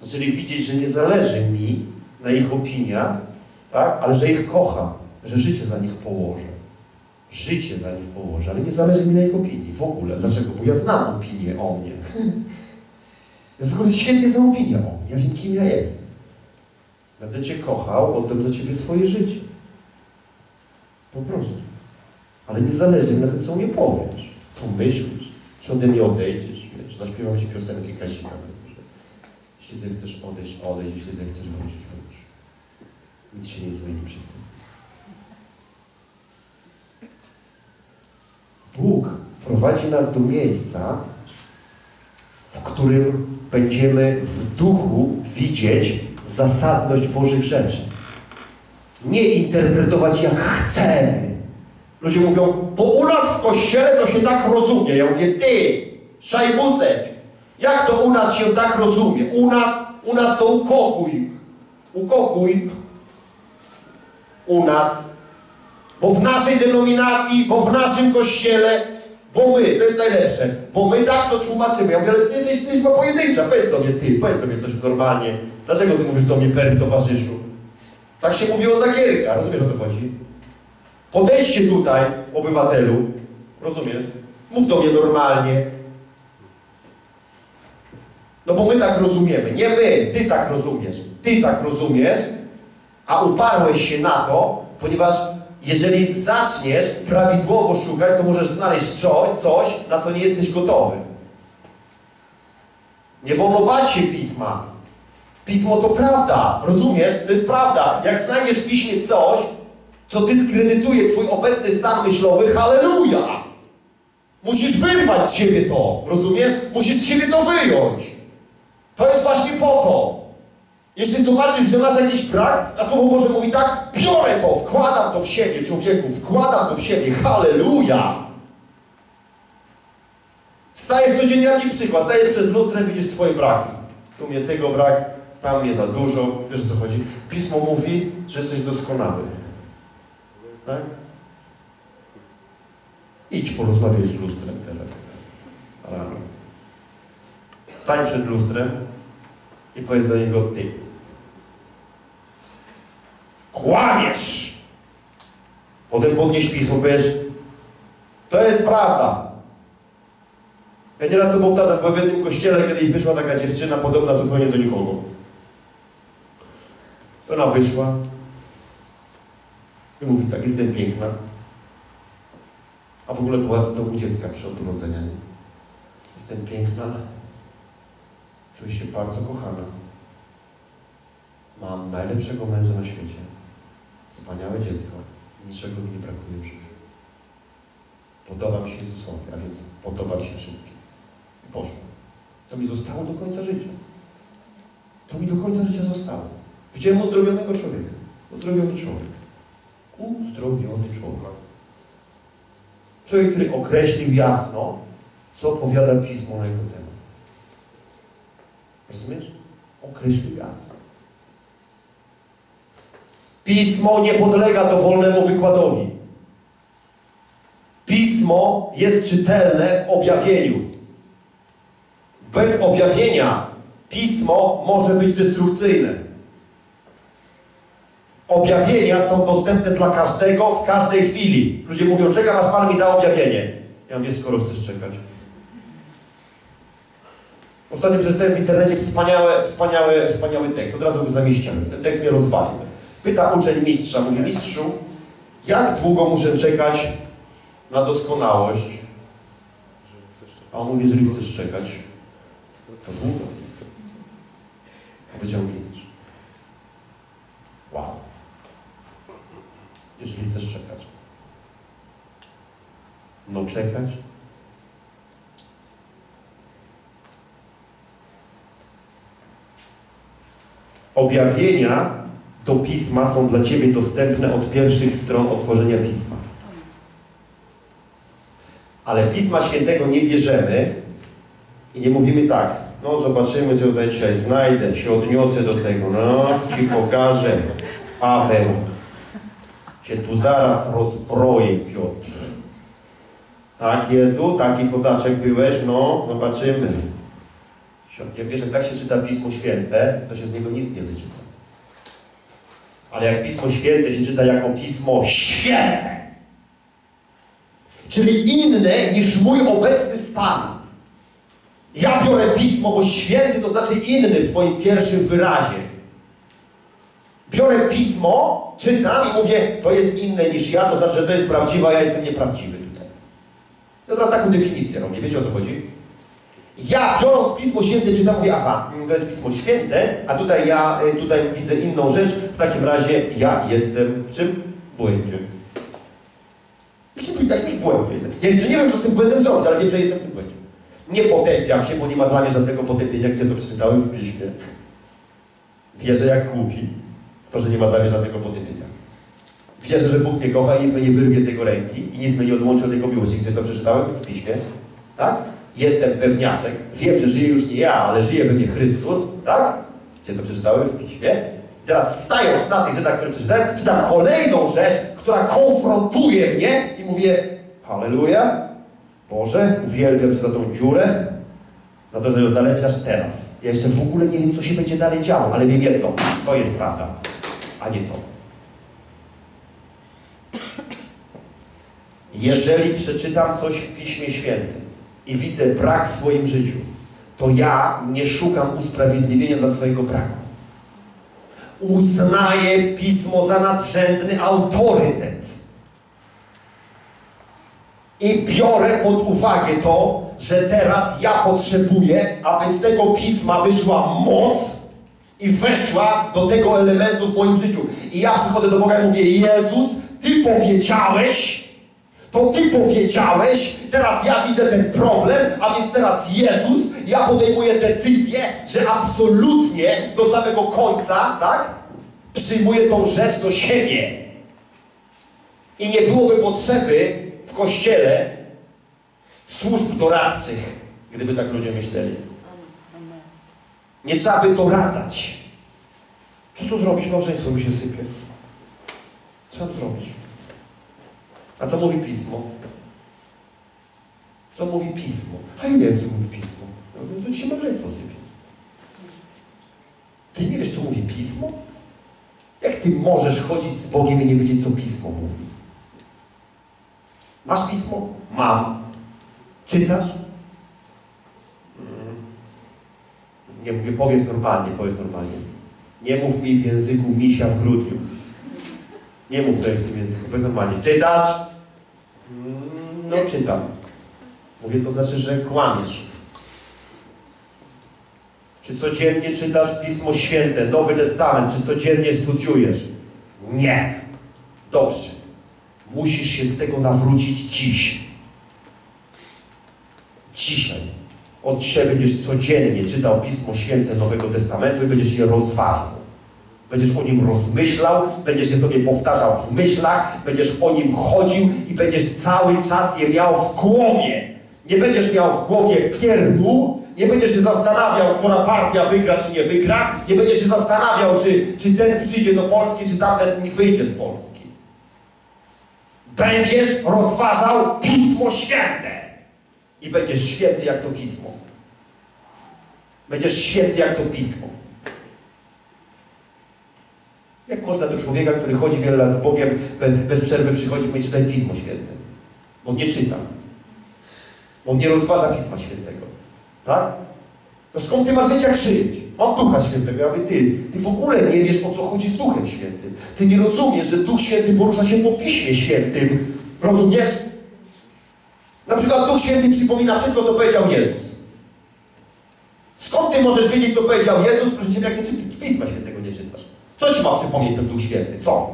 Zaczęli widzieć, że nie zależy mi na ich opiniach, tak? ale że ich kocham, że życie za nich położę. Życie za nich położę, ale nie zależy mi na ich opinii w ogóle. Dlaczego? Bo ja znam opinię o mnie. *laughs* Ja w ogóle świetnie znam opinię o mnie. Ja wiem, kim ja jestem. Będę Cię kochał, oddam za Ciebie swoje życie. Po prostu. Ale nie zależy mi na tym, co mnie powiesz, co myślisz, czy ode mnie odejdziesz, wiesz, zaśpiewam Ci piosenkę Kazika. że Jeśli zechcesz odejść, odejdź, jeśli zechcesz wrócić, wróć. Nic się nie zmieni przez to. Bóg prowadzi nas do miejsca, w którym będziemy w duchu widzieć zasadność Bożych rzeczy. Nie interpretować jak chcemy. Ludzie mówią, bo u nas w kościele to się tak rozumie. Ja mówię, ty, szajbusek, jak to u nas się tak rozumie? U nas, u nas to ukokuj. Ukokuj. U nas. Bo w naszej denominacji, bo w naszym kościele, bo my, to jest najlepsze, bo my tak to tłumaczymy. Ja mówię, ale ty jesteś liczba pojedyncza, powiedz do mnie ty, powiedz do mnie coś normalnie. Dlaczego ty mówisz do mnie per towarzyszu? Tak się mówi o Zagierka, rozumiesz o co chodzi? Podejdźcie tutaj, obywatelu, rozumiesz? Mów do mnie normalnie. No bo my tak rozumiemy, nie my, ty tak rozumiesz, ty tak rozumiesz, a uparłeś się na to, ponieważ jeżeli zaczniesz prawidłowo szukać, to możesz znaleźć coś, coś, na co nie jesteś gotowy. Nie wolno bać się pisma. Pismo to prawda, rozumiesz? To jest prawda. Jak znajdziesz w piśmie coś, co dyskredytuje twój obecny stan myślowy, halleluja! Musisz wyrwać z siebie to, rozumiesz? Musisz z siebie to wyjąć. To jest właśnie po to. Jeśli zobaczysz, że masz jakiś brak, a Słowo Boże mówi tak, biorę to, wkładam to w siebie, człowieku, wkładam to w siebie, halleluja! Stajesz codziennie jaki przykład, stajesz przed lustrem, widzisz swoje braki. Tu mnie tego brak, tam mnie za dużo, wiesz o co chodzi? Pismo mówi, że jesteś doskonały. Tak? Idź porozmawiaj z lustrem teraz. Rano. Stań przed lustrem i powiedz do niego ty. Kłamiesz! Potem podnieś pismo, powiesz, to jest prawda. Ja nieraz to powtarzam, bo w jednym kościele kiedyś wyszła taka dziewczyna podobna zupełnie do nikogo. Ona wyszła i mówi tak, jestem piękna. A w ogóle była w domu dziecka przy od urodzenia, nie? Jestem piękna. Czuję się bardzo kochana. Mam najlepszego męża na świecie. Wspaniałe dziecko. Niczego mi nie brakuje w życiu. Podobam się Jezusowi, a więc podobam się wszystkim. I poszło. To mi zostało do końca życia. To mi do końca życia zostało. Widziałem uzdrowionego człowieka. Uzdrowiony człowiek. Uzdrowiony człowiek. Człowiek, który określił jasno, co opowiada Pismo na jego temat. Rozumiesz? Określił jasno. Pismo nie podlega dowolnemu wykładowi. Pismo jest czytelne w objawieniu. Bez objawienia pismo może być destrukcyjne. Objawienia są dostępne dla każdego w każdej chwili. Ludzie mówią, czekam aż Pan mi da objawienie. Ja mówię, skoro chcesz czekać. Ostatnio przeczytałem w internecie wspaniały, wspaniały, wspaniały tekst. Od razu go zamieściłem. Ten tekst mnie rozwalił. Pyta uczeń mistrza, mówi, mistrzu, jak długo muszę czekać na doskonałość? A on mówi, jeżeli chcesz czekać, to długo. Powiedział mistrz. Wow. Jeżeli chcesz czekać. No czekać? Objawienia do Pisma są dla Ciebie dostępne od pierwszych stron otworzenia Pisma. Ale Pisma Świętego nie bierzemy i nie mówimy tak, no zobaczymy, co tutaj dzisiaj znajdę, się odniosę do tego, no Ci pokażę, Paweł, Cię tu zaraz rozbroję, Piotr. Tak, Jezu, taki kozaczek byłeś, no, zobaczymy. Jak wiesz, jak tak się czyta Pismo Święte, to się z niego nic nie wyczyta. Ale jak Pismo Święte się czyta jako Pismo Święte, czyli inne niż mój obecny stan. Ja biorę Pismo, bo święty to znaczy inny w swoim pierwszym wyrazie. Biorę Pismo, czytam i mówię, to jest inne niż ja, to znaczy, że to jest prawdziwe, a ja jestem nieprawdziwy tutaj. Ja teraz taką definicję robię, wiecie o co chodzi? Ja biorąc Pismo Święte czytam, mówię, aha, to jest Pismo Święte, a tutaj ja y, tutaj widzę inną rzecz, w takim razie ja jestem w czym? Błędzie. Jakim, jakimś błędzie jestem. Ja jeszcze nie wiem, co z tym błędem zrobić, ale wiem, że jestem w tym błędzie. Nie potępiam się, bo nie ma dla mnie żadnego potępienia, gdzie to przeczytałem w Piśmie. Wierzę jak głupi w to, że nie ma dla mnie żadnego potępienia. Wierzę, że Bóg mnie kocha i nic mnie nie wyrwie z Jego ręki i nic mnie nie odłączy od Jego miłości. Gdzie to przeczytałem? W Piśmie. Tak? Jestem pewniaczek. Wiem, że żyje już nie ja, ale żyje we mnie Chrystus. Tak? Gdzie to przeczytałem? W Piśmie. I teraz stając na tych rzeczach, które przeczytałem, czytam kolejną rzecz, która konfrontuje mnie i mówię Halleluja, Boże, uwielbiam Cię za tą dziurę, za to, że ją zalepiasz teraz. Ja jeszcze w ogóle nie wiem, co się będzie dalej działo, ale wiem jedno, to jest prawda, a nie to. Jeżeli przeczytam coś w Piśmie Świętym i widzę brak w swoim życiu, to ja nie szukam usprawiedliwienia dla swojego braku. Uznaję Pismo za nadrzędny autorytet. I biorę pod uwagę to, że teraz ja potrzebuję, aby z tego pisma wyszła moc i weszła do tego elementu w moim życiu. I ja przychodzę do Boga i mówię: Jezus, Ty powiedziałeś, to Ty powiedziałeś, teraz ja widzę ten problem, a więc teraz Jezus, ja podejmuję decyzję, że absolutnie do samego końca, tak, przyjmuję tą rzecz do siebie. I nie byłoby potrzeby w Kościele służb doradczych, gdyby tak ludzie myśleli. Nie trzeba by doradzać. Co tu zrobić? Małżeństwo mi się sypie. Co mam zrobić? A co mówi Pismo? Co mówi Pismo? A ja nie wiem, co mówi Pismo. No, to ci się małżeństwo sypie. Ty nie wiesz, co mówi Pismo? Jak ty możesz chodzić z Bogiem i nie wiedzieć, co Pismo mówi? Masz Pismo? Mam. Czytasz? Mm. Nie mówię, powiedz normalnie, powiedz normalnie. Nie mów mi w języku misia w grudniu. Nie mów to w tym języku, powiedz normalnie. Czytasz? Mm, No czytam. Mówię, to znaczy, że kłamiesz. Czy codziennie czytasz Pismo Święte, Nowy Testament, czy codziennie studiujesz? Nie. Dobrze. Musisz się z tego nawrócić dziś. Dzisiaj. Od dzisiaj będziesz codziennie czytał Pismo Święte Nowego Testamentu i będziesz je rozważał. Będziesz o nim rozmyślał, będziesz je sobie powtarzał w myślach, będziesz o nim chodził i będziesz cały czas je miał w głowie. Nie będziesz miał w głowie pierdół, nie będziesz się zastanawiał, która partia wygra, czy nie wygra, nie będziesz się zastanawiał, czy, czy ten przyjdzie do Polski, czy tamten wyjdzie z Polski. Będziesz rozważał Pismo Święte i będziesz święty jak to Pismo. Będziesz święty jak to Pismo. Jak można do człowieka, który chodzi wiele lat z Bogiem, be- bez przerwy przychodzi i mówi, czytaj Pismo Święte? On nie czyta. On nie rozważa Pisma Świętego. Tak? To skąd ty masz wiedzieć, jak żyć? Mam Ducha Świętego. Ja mówię, ty, ty w ogóle nie wiesz, o co chodzi z Duchem Świętym. Ty nie rozumiesz, że Duch Święty porusza się po Piśmie Świętym. Rozumiesz? Na przykład Duch Święty przypomina wszystko, co powiedział Jezus. Skąd ty możesz wiedzieć, co powiedział Jezus, proszę Ciebie, jak ty czy- Pisma Świętego nie czytasz? Co Ci ma przypomnieć ten Duch Święty? Co?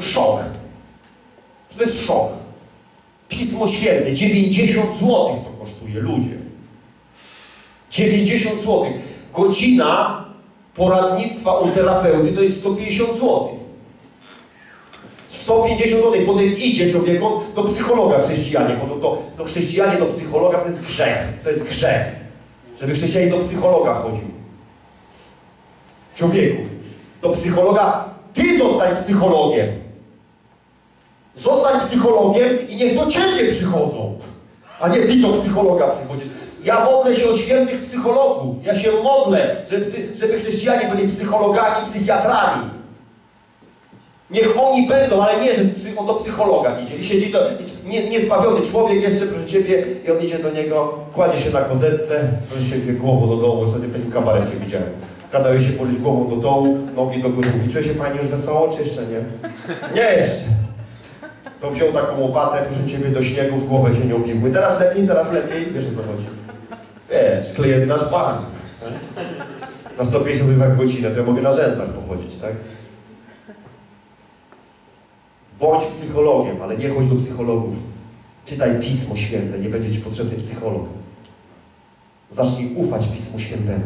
Szok. To jest szok. Pismo Święte, 90 zł to kosztuje ludzie. 90 zł. Godzina poradnictwa u terapeuty to jest 150 zł. 150 zł. Potem idzie człowiek do psychologa chrześcijanie. Chodzą do, do chrześcijanie, do psychologa to jest grzech. To jest grzech. Żeby chrześcijanin do psychologa chodził. Człowieku, do psychologa, ty zostań psychologiem. Zostań psychologiem i niech do ciebie przychodzą, a nie ty do psychologa przychodzisz. Ja modlę się o świętych psychologów. Ja się modlę, żeby, żeby chrześcijanie byli psychologami, psychiatrami. Niech oni będą, ale nie, że on do psychologa idzie i siedzi do, nie, niezbawiony człowiek jeszcze, proszę Ciebie, i on idzie do niego, kładzie się na kozetce, proszę Ciebie, głową do dołu, ostatnio w takim kabarecie widziałem. Kazał jej się położyć głową do dołu, nogi do góry. Mówi, czuje się Pani już wesoło, czy jeszcze nie? Nie jeszcze. To wziął taką łopatę, proszę Ciebie, do śniegu, w głowę się nią bił. Mówi, teraz lepiej, teraz lepiej. Wiesz o co chodzi. Wiesz, klient nasz Pan. Za 150 za godzinę, to ja mogę na rzęsach pochodzić, tak? Bądź psychologiem, ale nie chodź do psychologów. Czytaj Pismo Święte, nie będzie Ci potrzebny psycholog. Zacznij ufać Pismu Świętemu.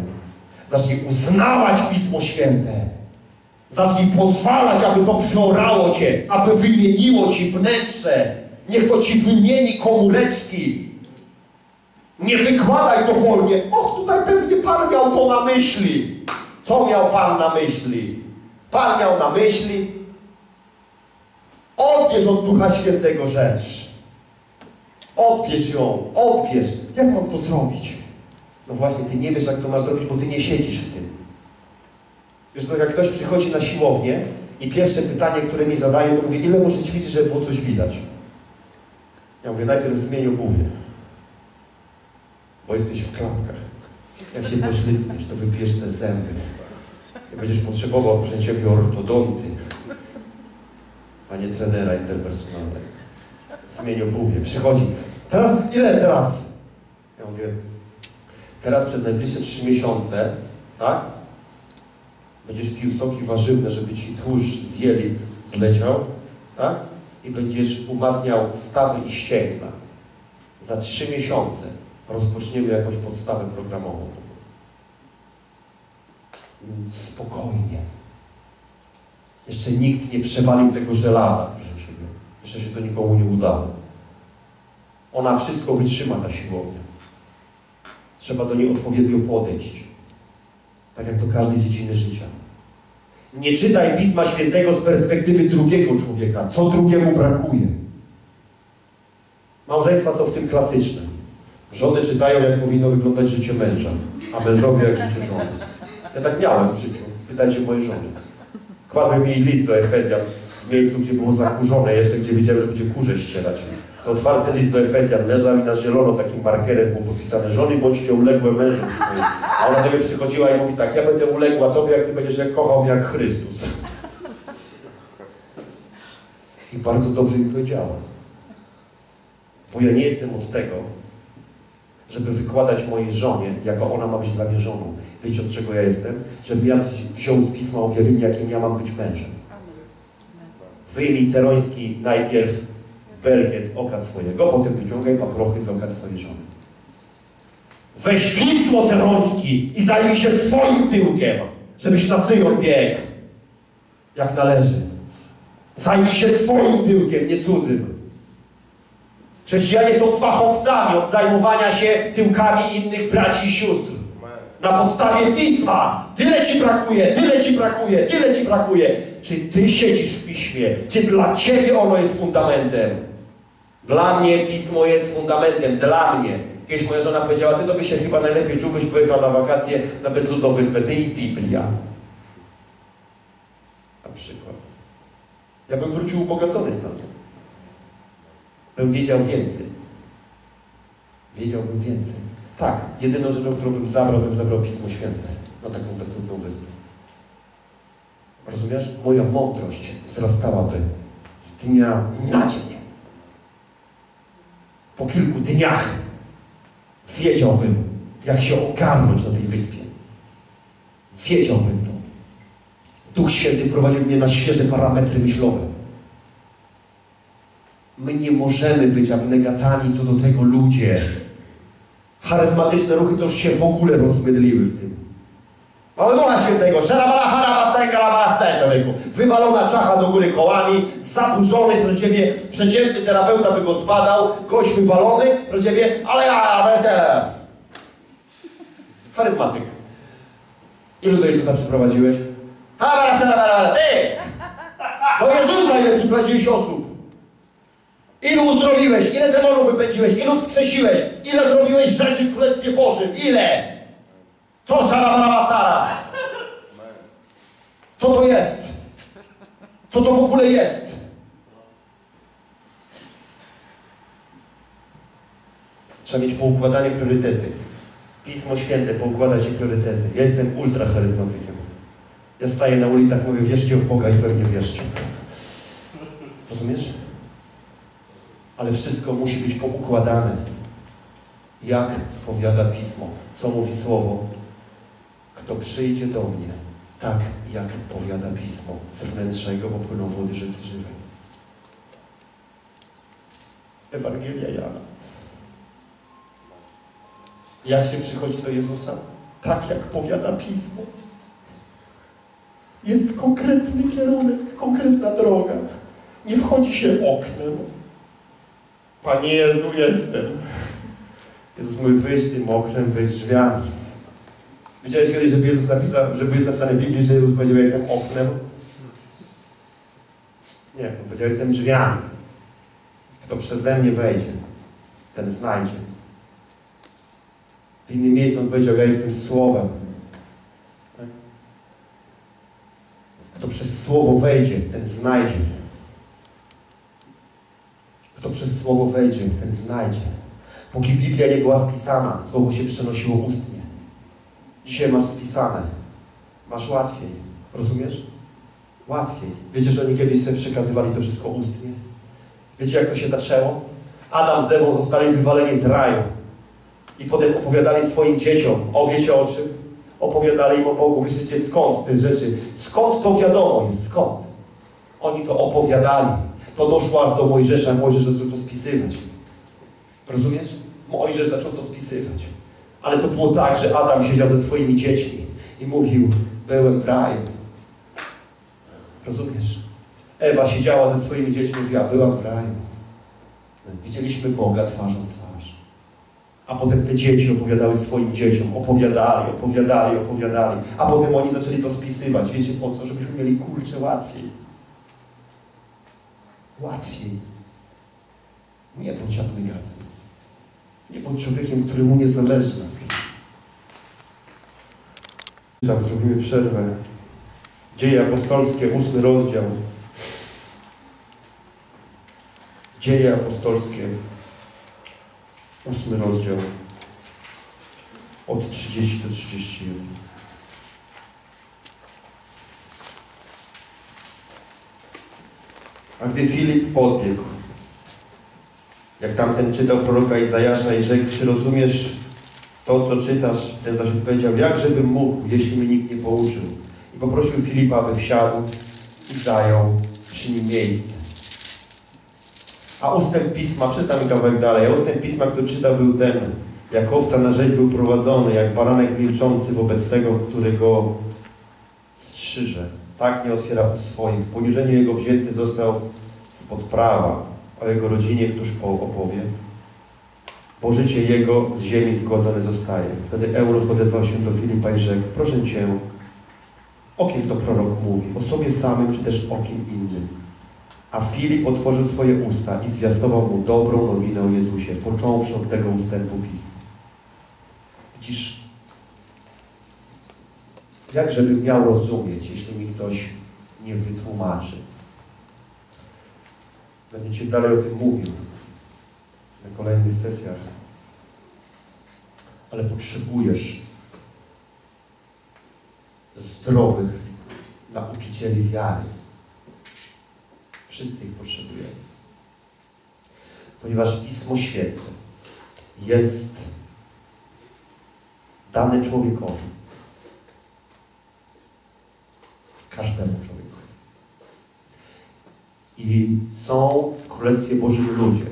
Zacznij uznawać Pismo Święte. Zacznij pozwalać, aby to przeorało Cię, aby wymieniło Ci wnętrze. Niech to Ci wymieni komóreczki. Nie wykładaj to wolnie. Och, tutaj pewnie Pan miał to na myśli. Co miał Pan na myśli? Pan miał na myśli, Odbierz od Ducha Świętego rzecz. Odbierz ją, odbierz. Jak mam to zrobić? No właśnie, ty nie wiesz, jak to masz zrobić, bo ty nie siedzisz w tym. Wiesz, to jak ktoś przychodzi na siłownię i pierwsze pytanie, które mi zadaje, to mówię, ile muszę ćwiczyć, żeby było coś widać? Ja mówię, najpierw zmień obuwie, bo jesteś w klapkach. Jak się poślizgniesz, to wybierz ze zęby. I będziesz potrzebował, Ciebie, ortodonty, a nie trenera interpersonalnego. Zmień obuwie. Przychodzi. Teraz, ile teraz? Ja mówię, teraz przez najbliższe trzy miesiące, tak? Będziesz pił soki warzywne, żeby ci tłuszcz z jelit zleciał, tak? I będziesz umacniał stawy i ścięgna. Za trzy miesiące rozpoczniemy jakąś podstawę programową. Spokojnie. Jeszcze nikt nie przewalił tego żelaza, proszę Ciebie. Jeszcze się to nikomu nie udało. Ona wszystko wytrzyma, ta siłownia. Trzeba do niej odpowiednio podejść. Tak jak do każdej dziedziny życia. Nie czytaj Pisma Świętego z perspektywy drugiego człowieka. Co drugiemu brakuje. Małżeństwa są w tym klasyczne. Żony czytają, jak powinno wyglądać życie męża, a mężowie jak życie żony. Ja tak miałem w życiu. Pytajcie mojej żony. Kładłem jej list do Efezjan w miejscu, gdzie było zakurzone, jeszcze gdzie wiedziałem, że będzie kurze ścierać. To otwarty list do Efezjan leżał i na zielono takim markerem było podpisane żony bądźcie uległe mężom swoim. A ona do mnie przychodziła i mówi tak, ja będę uległa Tobie, jak Ty będziesz jak kochał jak Chrystus. I bardzo dobrze mi powiedziała. Bo ja nie jestem od tego, żeby wykładać mojej żonie, jaka ona ma być dla mnie żoną. Wiecie od czego ja jestem? Żebym ja wziął z Pisma objawienie, jakim ja mam być mężem. Wyjmij Ceroński najpierw belkę z oka swojego, potem wyciągaj paprochy z oka twojej żony. Weź pismo ceroński i zajmij się swoim tyłkiem, żebyś na Syjon biegł, jak należy. Zajmij się swoim tyłkiem, nie cudzym. Chrześcijanie są fachowcami od zajmowania się tyłkami innych braci i sióstr. Na podstawie pisma. Tyle ci brakuje, tyle ci brakuje, tyle ci brakuje. Czy ty siedzisz w piśmie? Czy dla ciebie ono jest fundamentem? Dla mnie pismo jest fundamentem, dla mnie. Kiedyś moja żona powiedziała, ty to by się chyba najlepiej czuł, byś pojechał na wakacje na bezludną wyspę. Ty i Biblia. Na przykład. Ja bym wrócił ubogacony stamtąd. Bym wiedział więcej. Wiedziałbym więcej. Tak, jedyną rzeczą, którą bym zabrał, bym zabrał Pismo Święte na taką bezludną wyspę. Rozumiesz? Moja mądrość wzrastałaby z dnia na dzień. Po kilku dniach wiedziałbym, jak się ogarnąć na tej wyspie. Wiedziałbym to. Duch Święty wprowadził mnie na świeże parametry myślowe. My nie możemy być abnegatami co do tego ludzie. Charyzmatyczne ruchy to już się w ogóle rozmydliły w tym. Mamy Ducha Świętego, szarabala, haraba, sęka, labala, se, człowieku. Wywalona czacha do góry kołami, zaburzony, proszę Ciebie, przeciętny terapeuta by go zbadał, gość wywalony, proszę Ciebie, ale ja, proszę. Charyzmatyk. Ilu do Jezusa przyprowadziłeś? Harabala, szarabala, ty! Do Jezusa ile przyprowadziłeś osób? Ilu uzdrowiłeś? Ile demonów wypędziłeś? Ilu wskrzesiłeś? Ile zrobiłeś rzeczy w Królestwie Bożym? Ile? Co szarabarabasara? Co to jest? Co to w ogóle jest? Trzeba mieć poukładane priorytety. Pismo Święte poukłada Ci priorytety. Ja jestem ultra charyzmatykiem. Ja staję na ulicach, mówię, wierzcie w Boga i we mnie wierzcie. Rozumiesz? Ale wszystko musi być poukładane. Jak powiada Pismo, co mówi Słowo. Kto przyjdzie do mnie, tak jak powiada Pismo, z wnętrznego popłyną wody rzeki żywej. Ewangelia Jana. Jak się przychodzi do Jezusa? Tak jak powiada Pismo. Jest konkretny kierunek, konkretna droga. Nie wchodzi się oknem, Panie Jezu, jestem. Jezus mówi, wyjdź tym oknem, wyjdź drzwiami. Widziałeś kiedyś, żeby Jezus napisał, żeby jest napisane w Biblii, że Jezus powiedział, jestem oknem? Nie, on powiedział, jestem drzwiami. Kto przeze mnie wejdzie, ten znajdzie. W innym miejscu on powiedział, ja jestem słowem. Kto przez słowo wejdzie, ten znajdzie. Kto przez Słowo wejdzie, ten znajdzie. Póki Biblia nie była spisana, Słowo się przenosiło ustnie. Dzisiaj masz spisane. Masz łatwiej. Rozumiesz? Łatwiej. Wiecie, że oni kiedyś sobie przekazywali to wszystko ustnie? Wiecie, jak to się zaczęło? Adam z Ewą zostali wywaleni z raju. I potem opowiadali swoim dzieciom. O, wiecie o czym? Opowiadali im o Bogu. Myślicie, skąd te rzeczy? Skąd to wiadomo jest? Skąd? Oni to opowiadali. To doszło aż do Mojżesza. Mojżesz zaczął to spisywać. Rozumiesz? Mojżesz zaczął to spisywać. Ale to było tak, że Adam siedział ze swoimi dziećmi i mówił, byłem w raju. Rozumiesz? Ewa siedziała ze swoimi dziećmi i mówiła, byłam w raju. Widzieliśmy Boga twarzą w twarz. A potem te dzieci opowiadały swoim dzieciom, opowiadali, opowiadali, opowiadali. A potem oni zaczęli to spisywać. Wiecie po co? Żebyśmy mieli kurczę łatwiej. Łatwiej. Nie bądź abnegatem. Nie bądź człowiekiem, któremu nie zależy na zrobimy przerwę. Dzieje apostolskie, ósmy rozdział. Dzieje apostolskie, ósmy rozdział. Od 30 do 31. A gdy Filip podbiegł, jak tamten czytał proroka Izajasza i rzekł, czy rozumiesz to, co czytasz? Ten zaś odpowiedział, jakżebym mógł, jeśli mnie nikt nie pouczył. I poprosił Filipa, aby wsiadł i zajął przy nim miejsce. A ustęp pisma, przeczytamy kawałek dalej, a ustęp pisma, który czytał był ten, jak owca na rzeź był prowadzony, jak baranek milczący wobec tego, który go strzyże. Tak nie otwiera ust swoich. W poniżeniu jego wzięty został spod prawa, o jego rodzinie któż po opowie. Bo życie jego z ziemi zgładzone zostaje. Wtedy Eunuch odezwał się do Filipa i rzekł, proszę Cię, o kim to prorok mówi? O sobie samym, czy też o kim innym? A Filip otworzył swoje usta i zwiastował mu dobrą nowinę o Jezusie, począwszy od tego ustępu pisma. Widzisz, jak żebym miał rozumieć, jeśli mi ktoś nie wytłumaczy? Będę Ci dalej o tym mówił na kolejnych sesjach. Ale potrzebujesz zdrowych nauczycieli wiary. Wszyscy ich potrzebujemy. Ponieważ Pismo Święte jest dane człowiekowi. Każdemu człowiekowi. I są w Królestwie Bożym ludzie,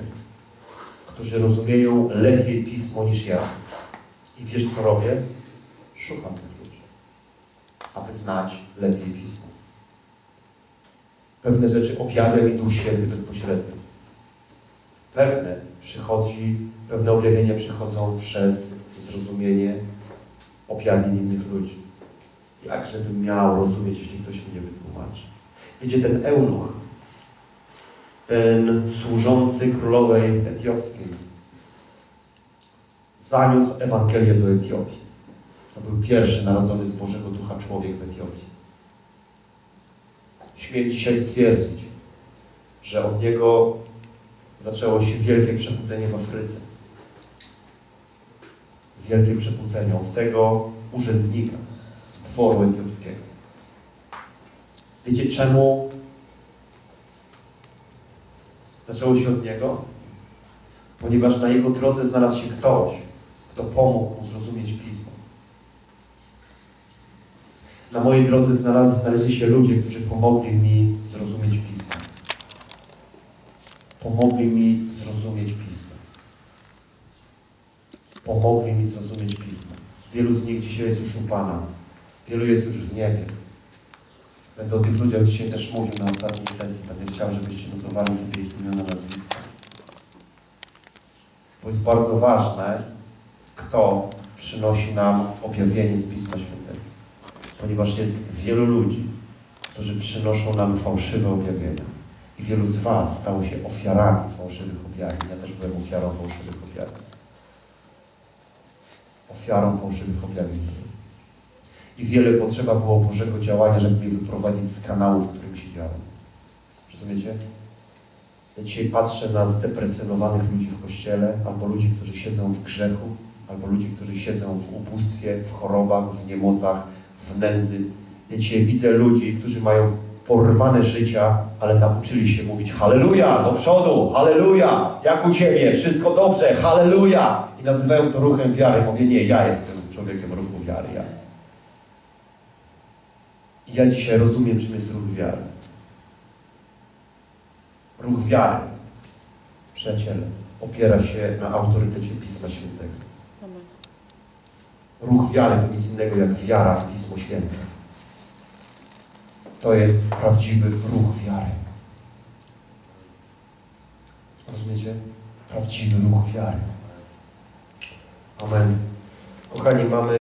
którzy rozumieją lepiej Pismo niż ja. I wiesz co robię? Szukam tych ludzi, aby znać lepiej Pismo. Pewne rzeczy objawia mi Duch Święty bezpośrednio. Pewne przychodzi, pewne objawienia przychodzą przez zrozumienie objawień innych ludzi. Jak żebym miał rozumieć, jeśli ktoś mi nie wytłumaczy. Wiecie, ten eunuch, ten służący królowej etiopskiej, zaniósł Ewangelię do Etiopii. To był pierwszy narodzony z Bożego Ducha człowiek w Etiopii. Śmiem dzisiaj stwierdzić, że od niego zaczęło się wielkie przebudzenie w Afryce. Wielkie przebudzenie od tego urzędnika dworu etiopskiego. Wiecie czemu zaczęło się od niego? Ponieważ na jego drodze znalazł się ktoś, kto pomógł mu zrozumieć Pismo. Na mojej drodze znalazł, znaleźli się ludzie, którzy pomogli mi zrozumieć Pismo. Pomogli mi zrozumieć Pismo. Pomogli mi zrozumieć Pismo. Wielu z nich dzisiaj jest już u Pana. Wielu jest już w niebie. Będę o tych ludziach dzisiaj też mówił na ostatniej sesji. Będę chciał, żebyście notowali sobie ich imiona, nazwiska. Bo jest bardzo ważne, kto przynosi nam objawienie z Pisma Świętego. Ponieważ jest wielu ludzi, którzy przynoszą nam fałszywe objawienia. I wielu z Was stało się ofiarami fałszywych objawień. Ja też byłem ofiarą fałszywych objawień. Ofiarą fałszywych objawień. I wiele potrzeba było Bożego działania, żeby mnie wyprowadzić z kanału, w którym siedziałem. Rozumiecie? Ja dzisiaj patrzę na zdepresjonowanych ludzi w kościele, albo ludzi, którzy siedzą w grzechu, albo ludzi, którzy siedzą w ubóstwie, w chorobach, w niemocach, w nędzy. Ja dzisiaj widzę ludzi, którzy mają porwane życia, ale nauczyli się mówić Halleluja, do przodu, Halleluja, jak u Ciebie, wszystko dobrze, Halleluja. I nazywają to ruchem wiary. Mówię, nie, ja jestem człowiekiem ruchu wiary, ja. Ja dzisiaj rozumiem, czym jest ruch wiary. Ruch wiary, przyjaciele, opiera się na autorytecie Pisma Świętego. Ruch wiary to nic innego jak wiara w Pismo Święte. To jest prawdziwy ruch wiary. Rozumiecie? Prawdziwy ruch wiary. Amen. Kochani, mamy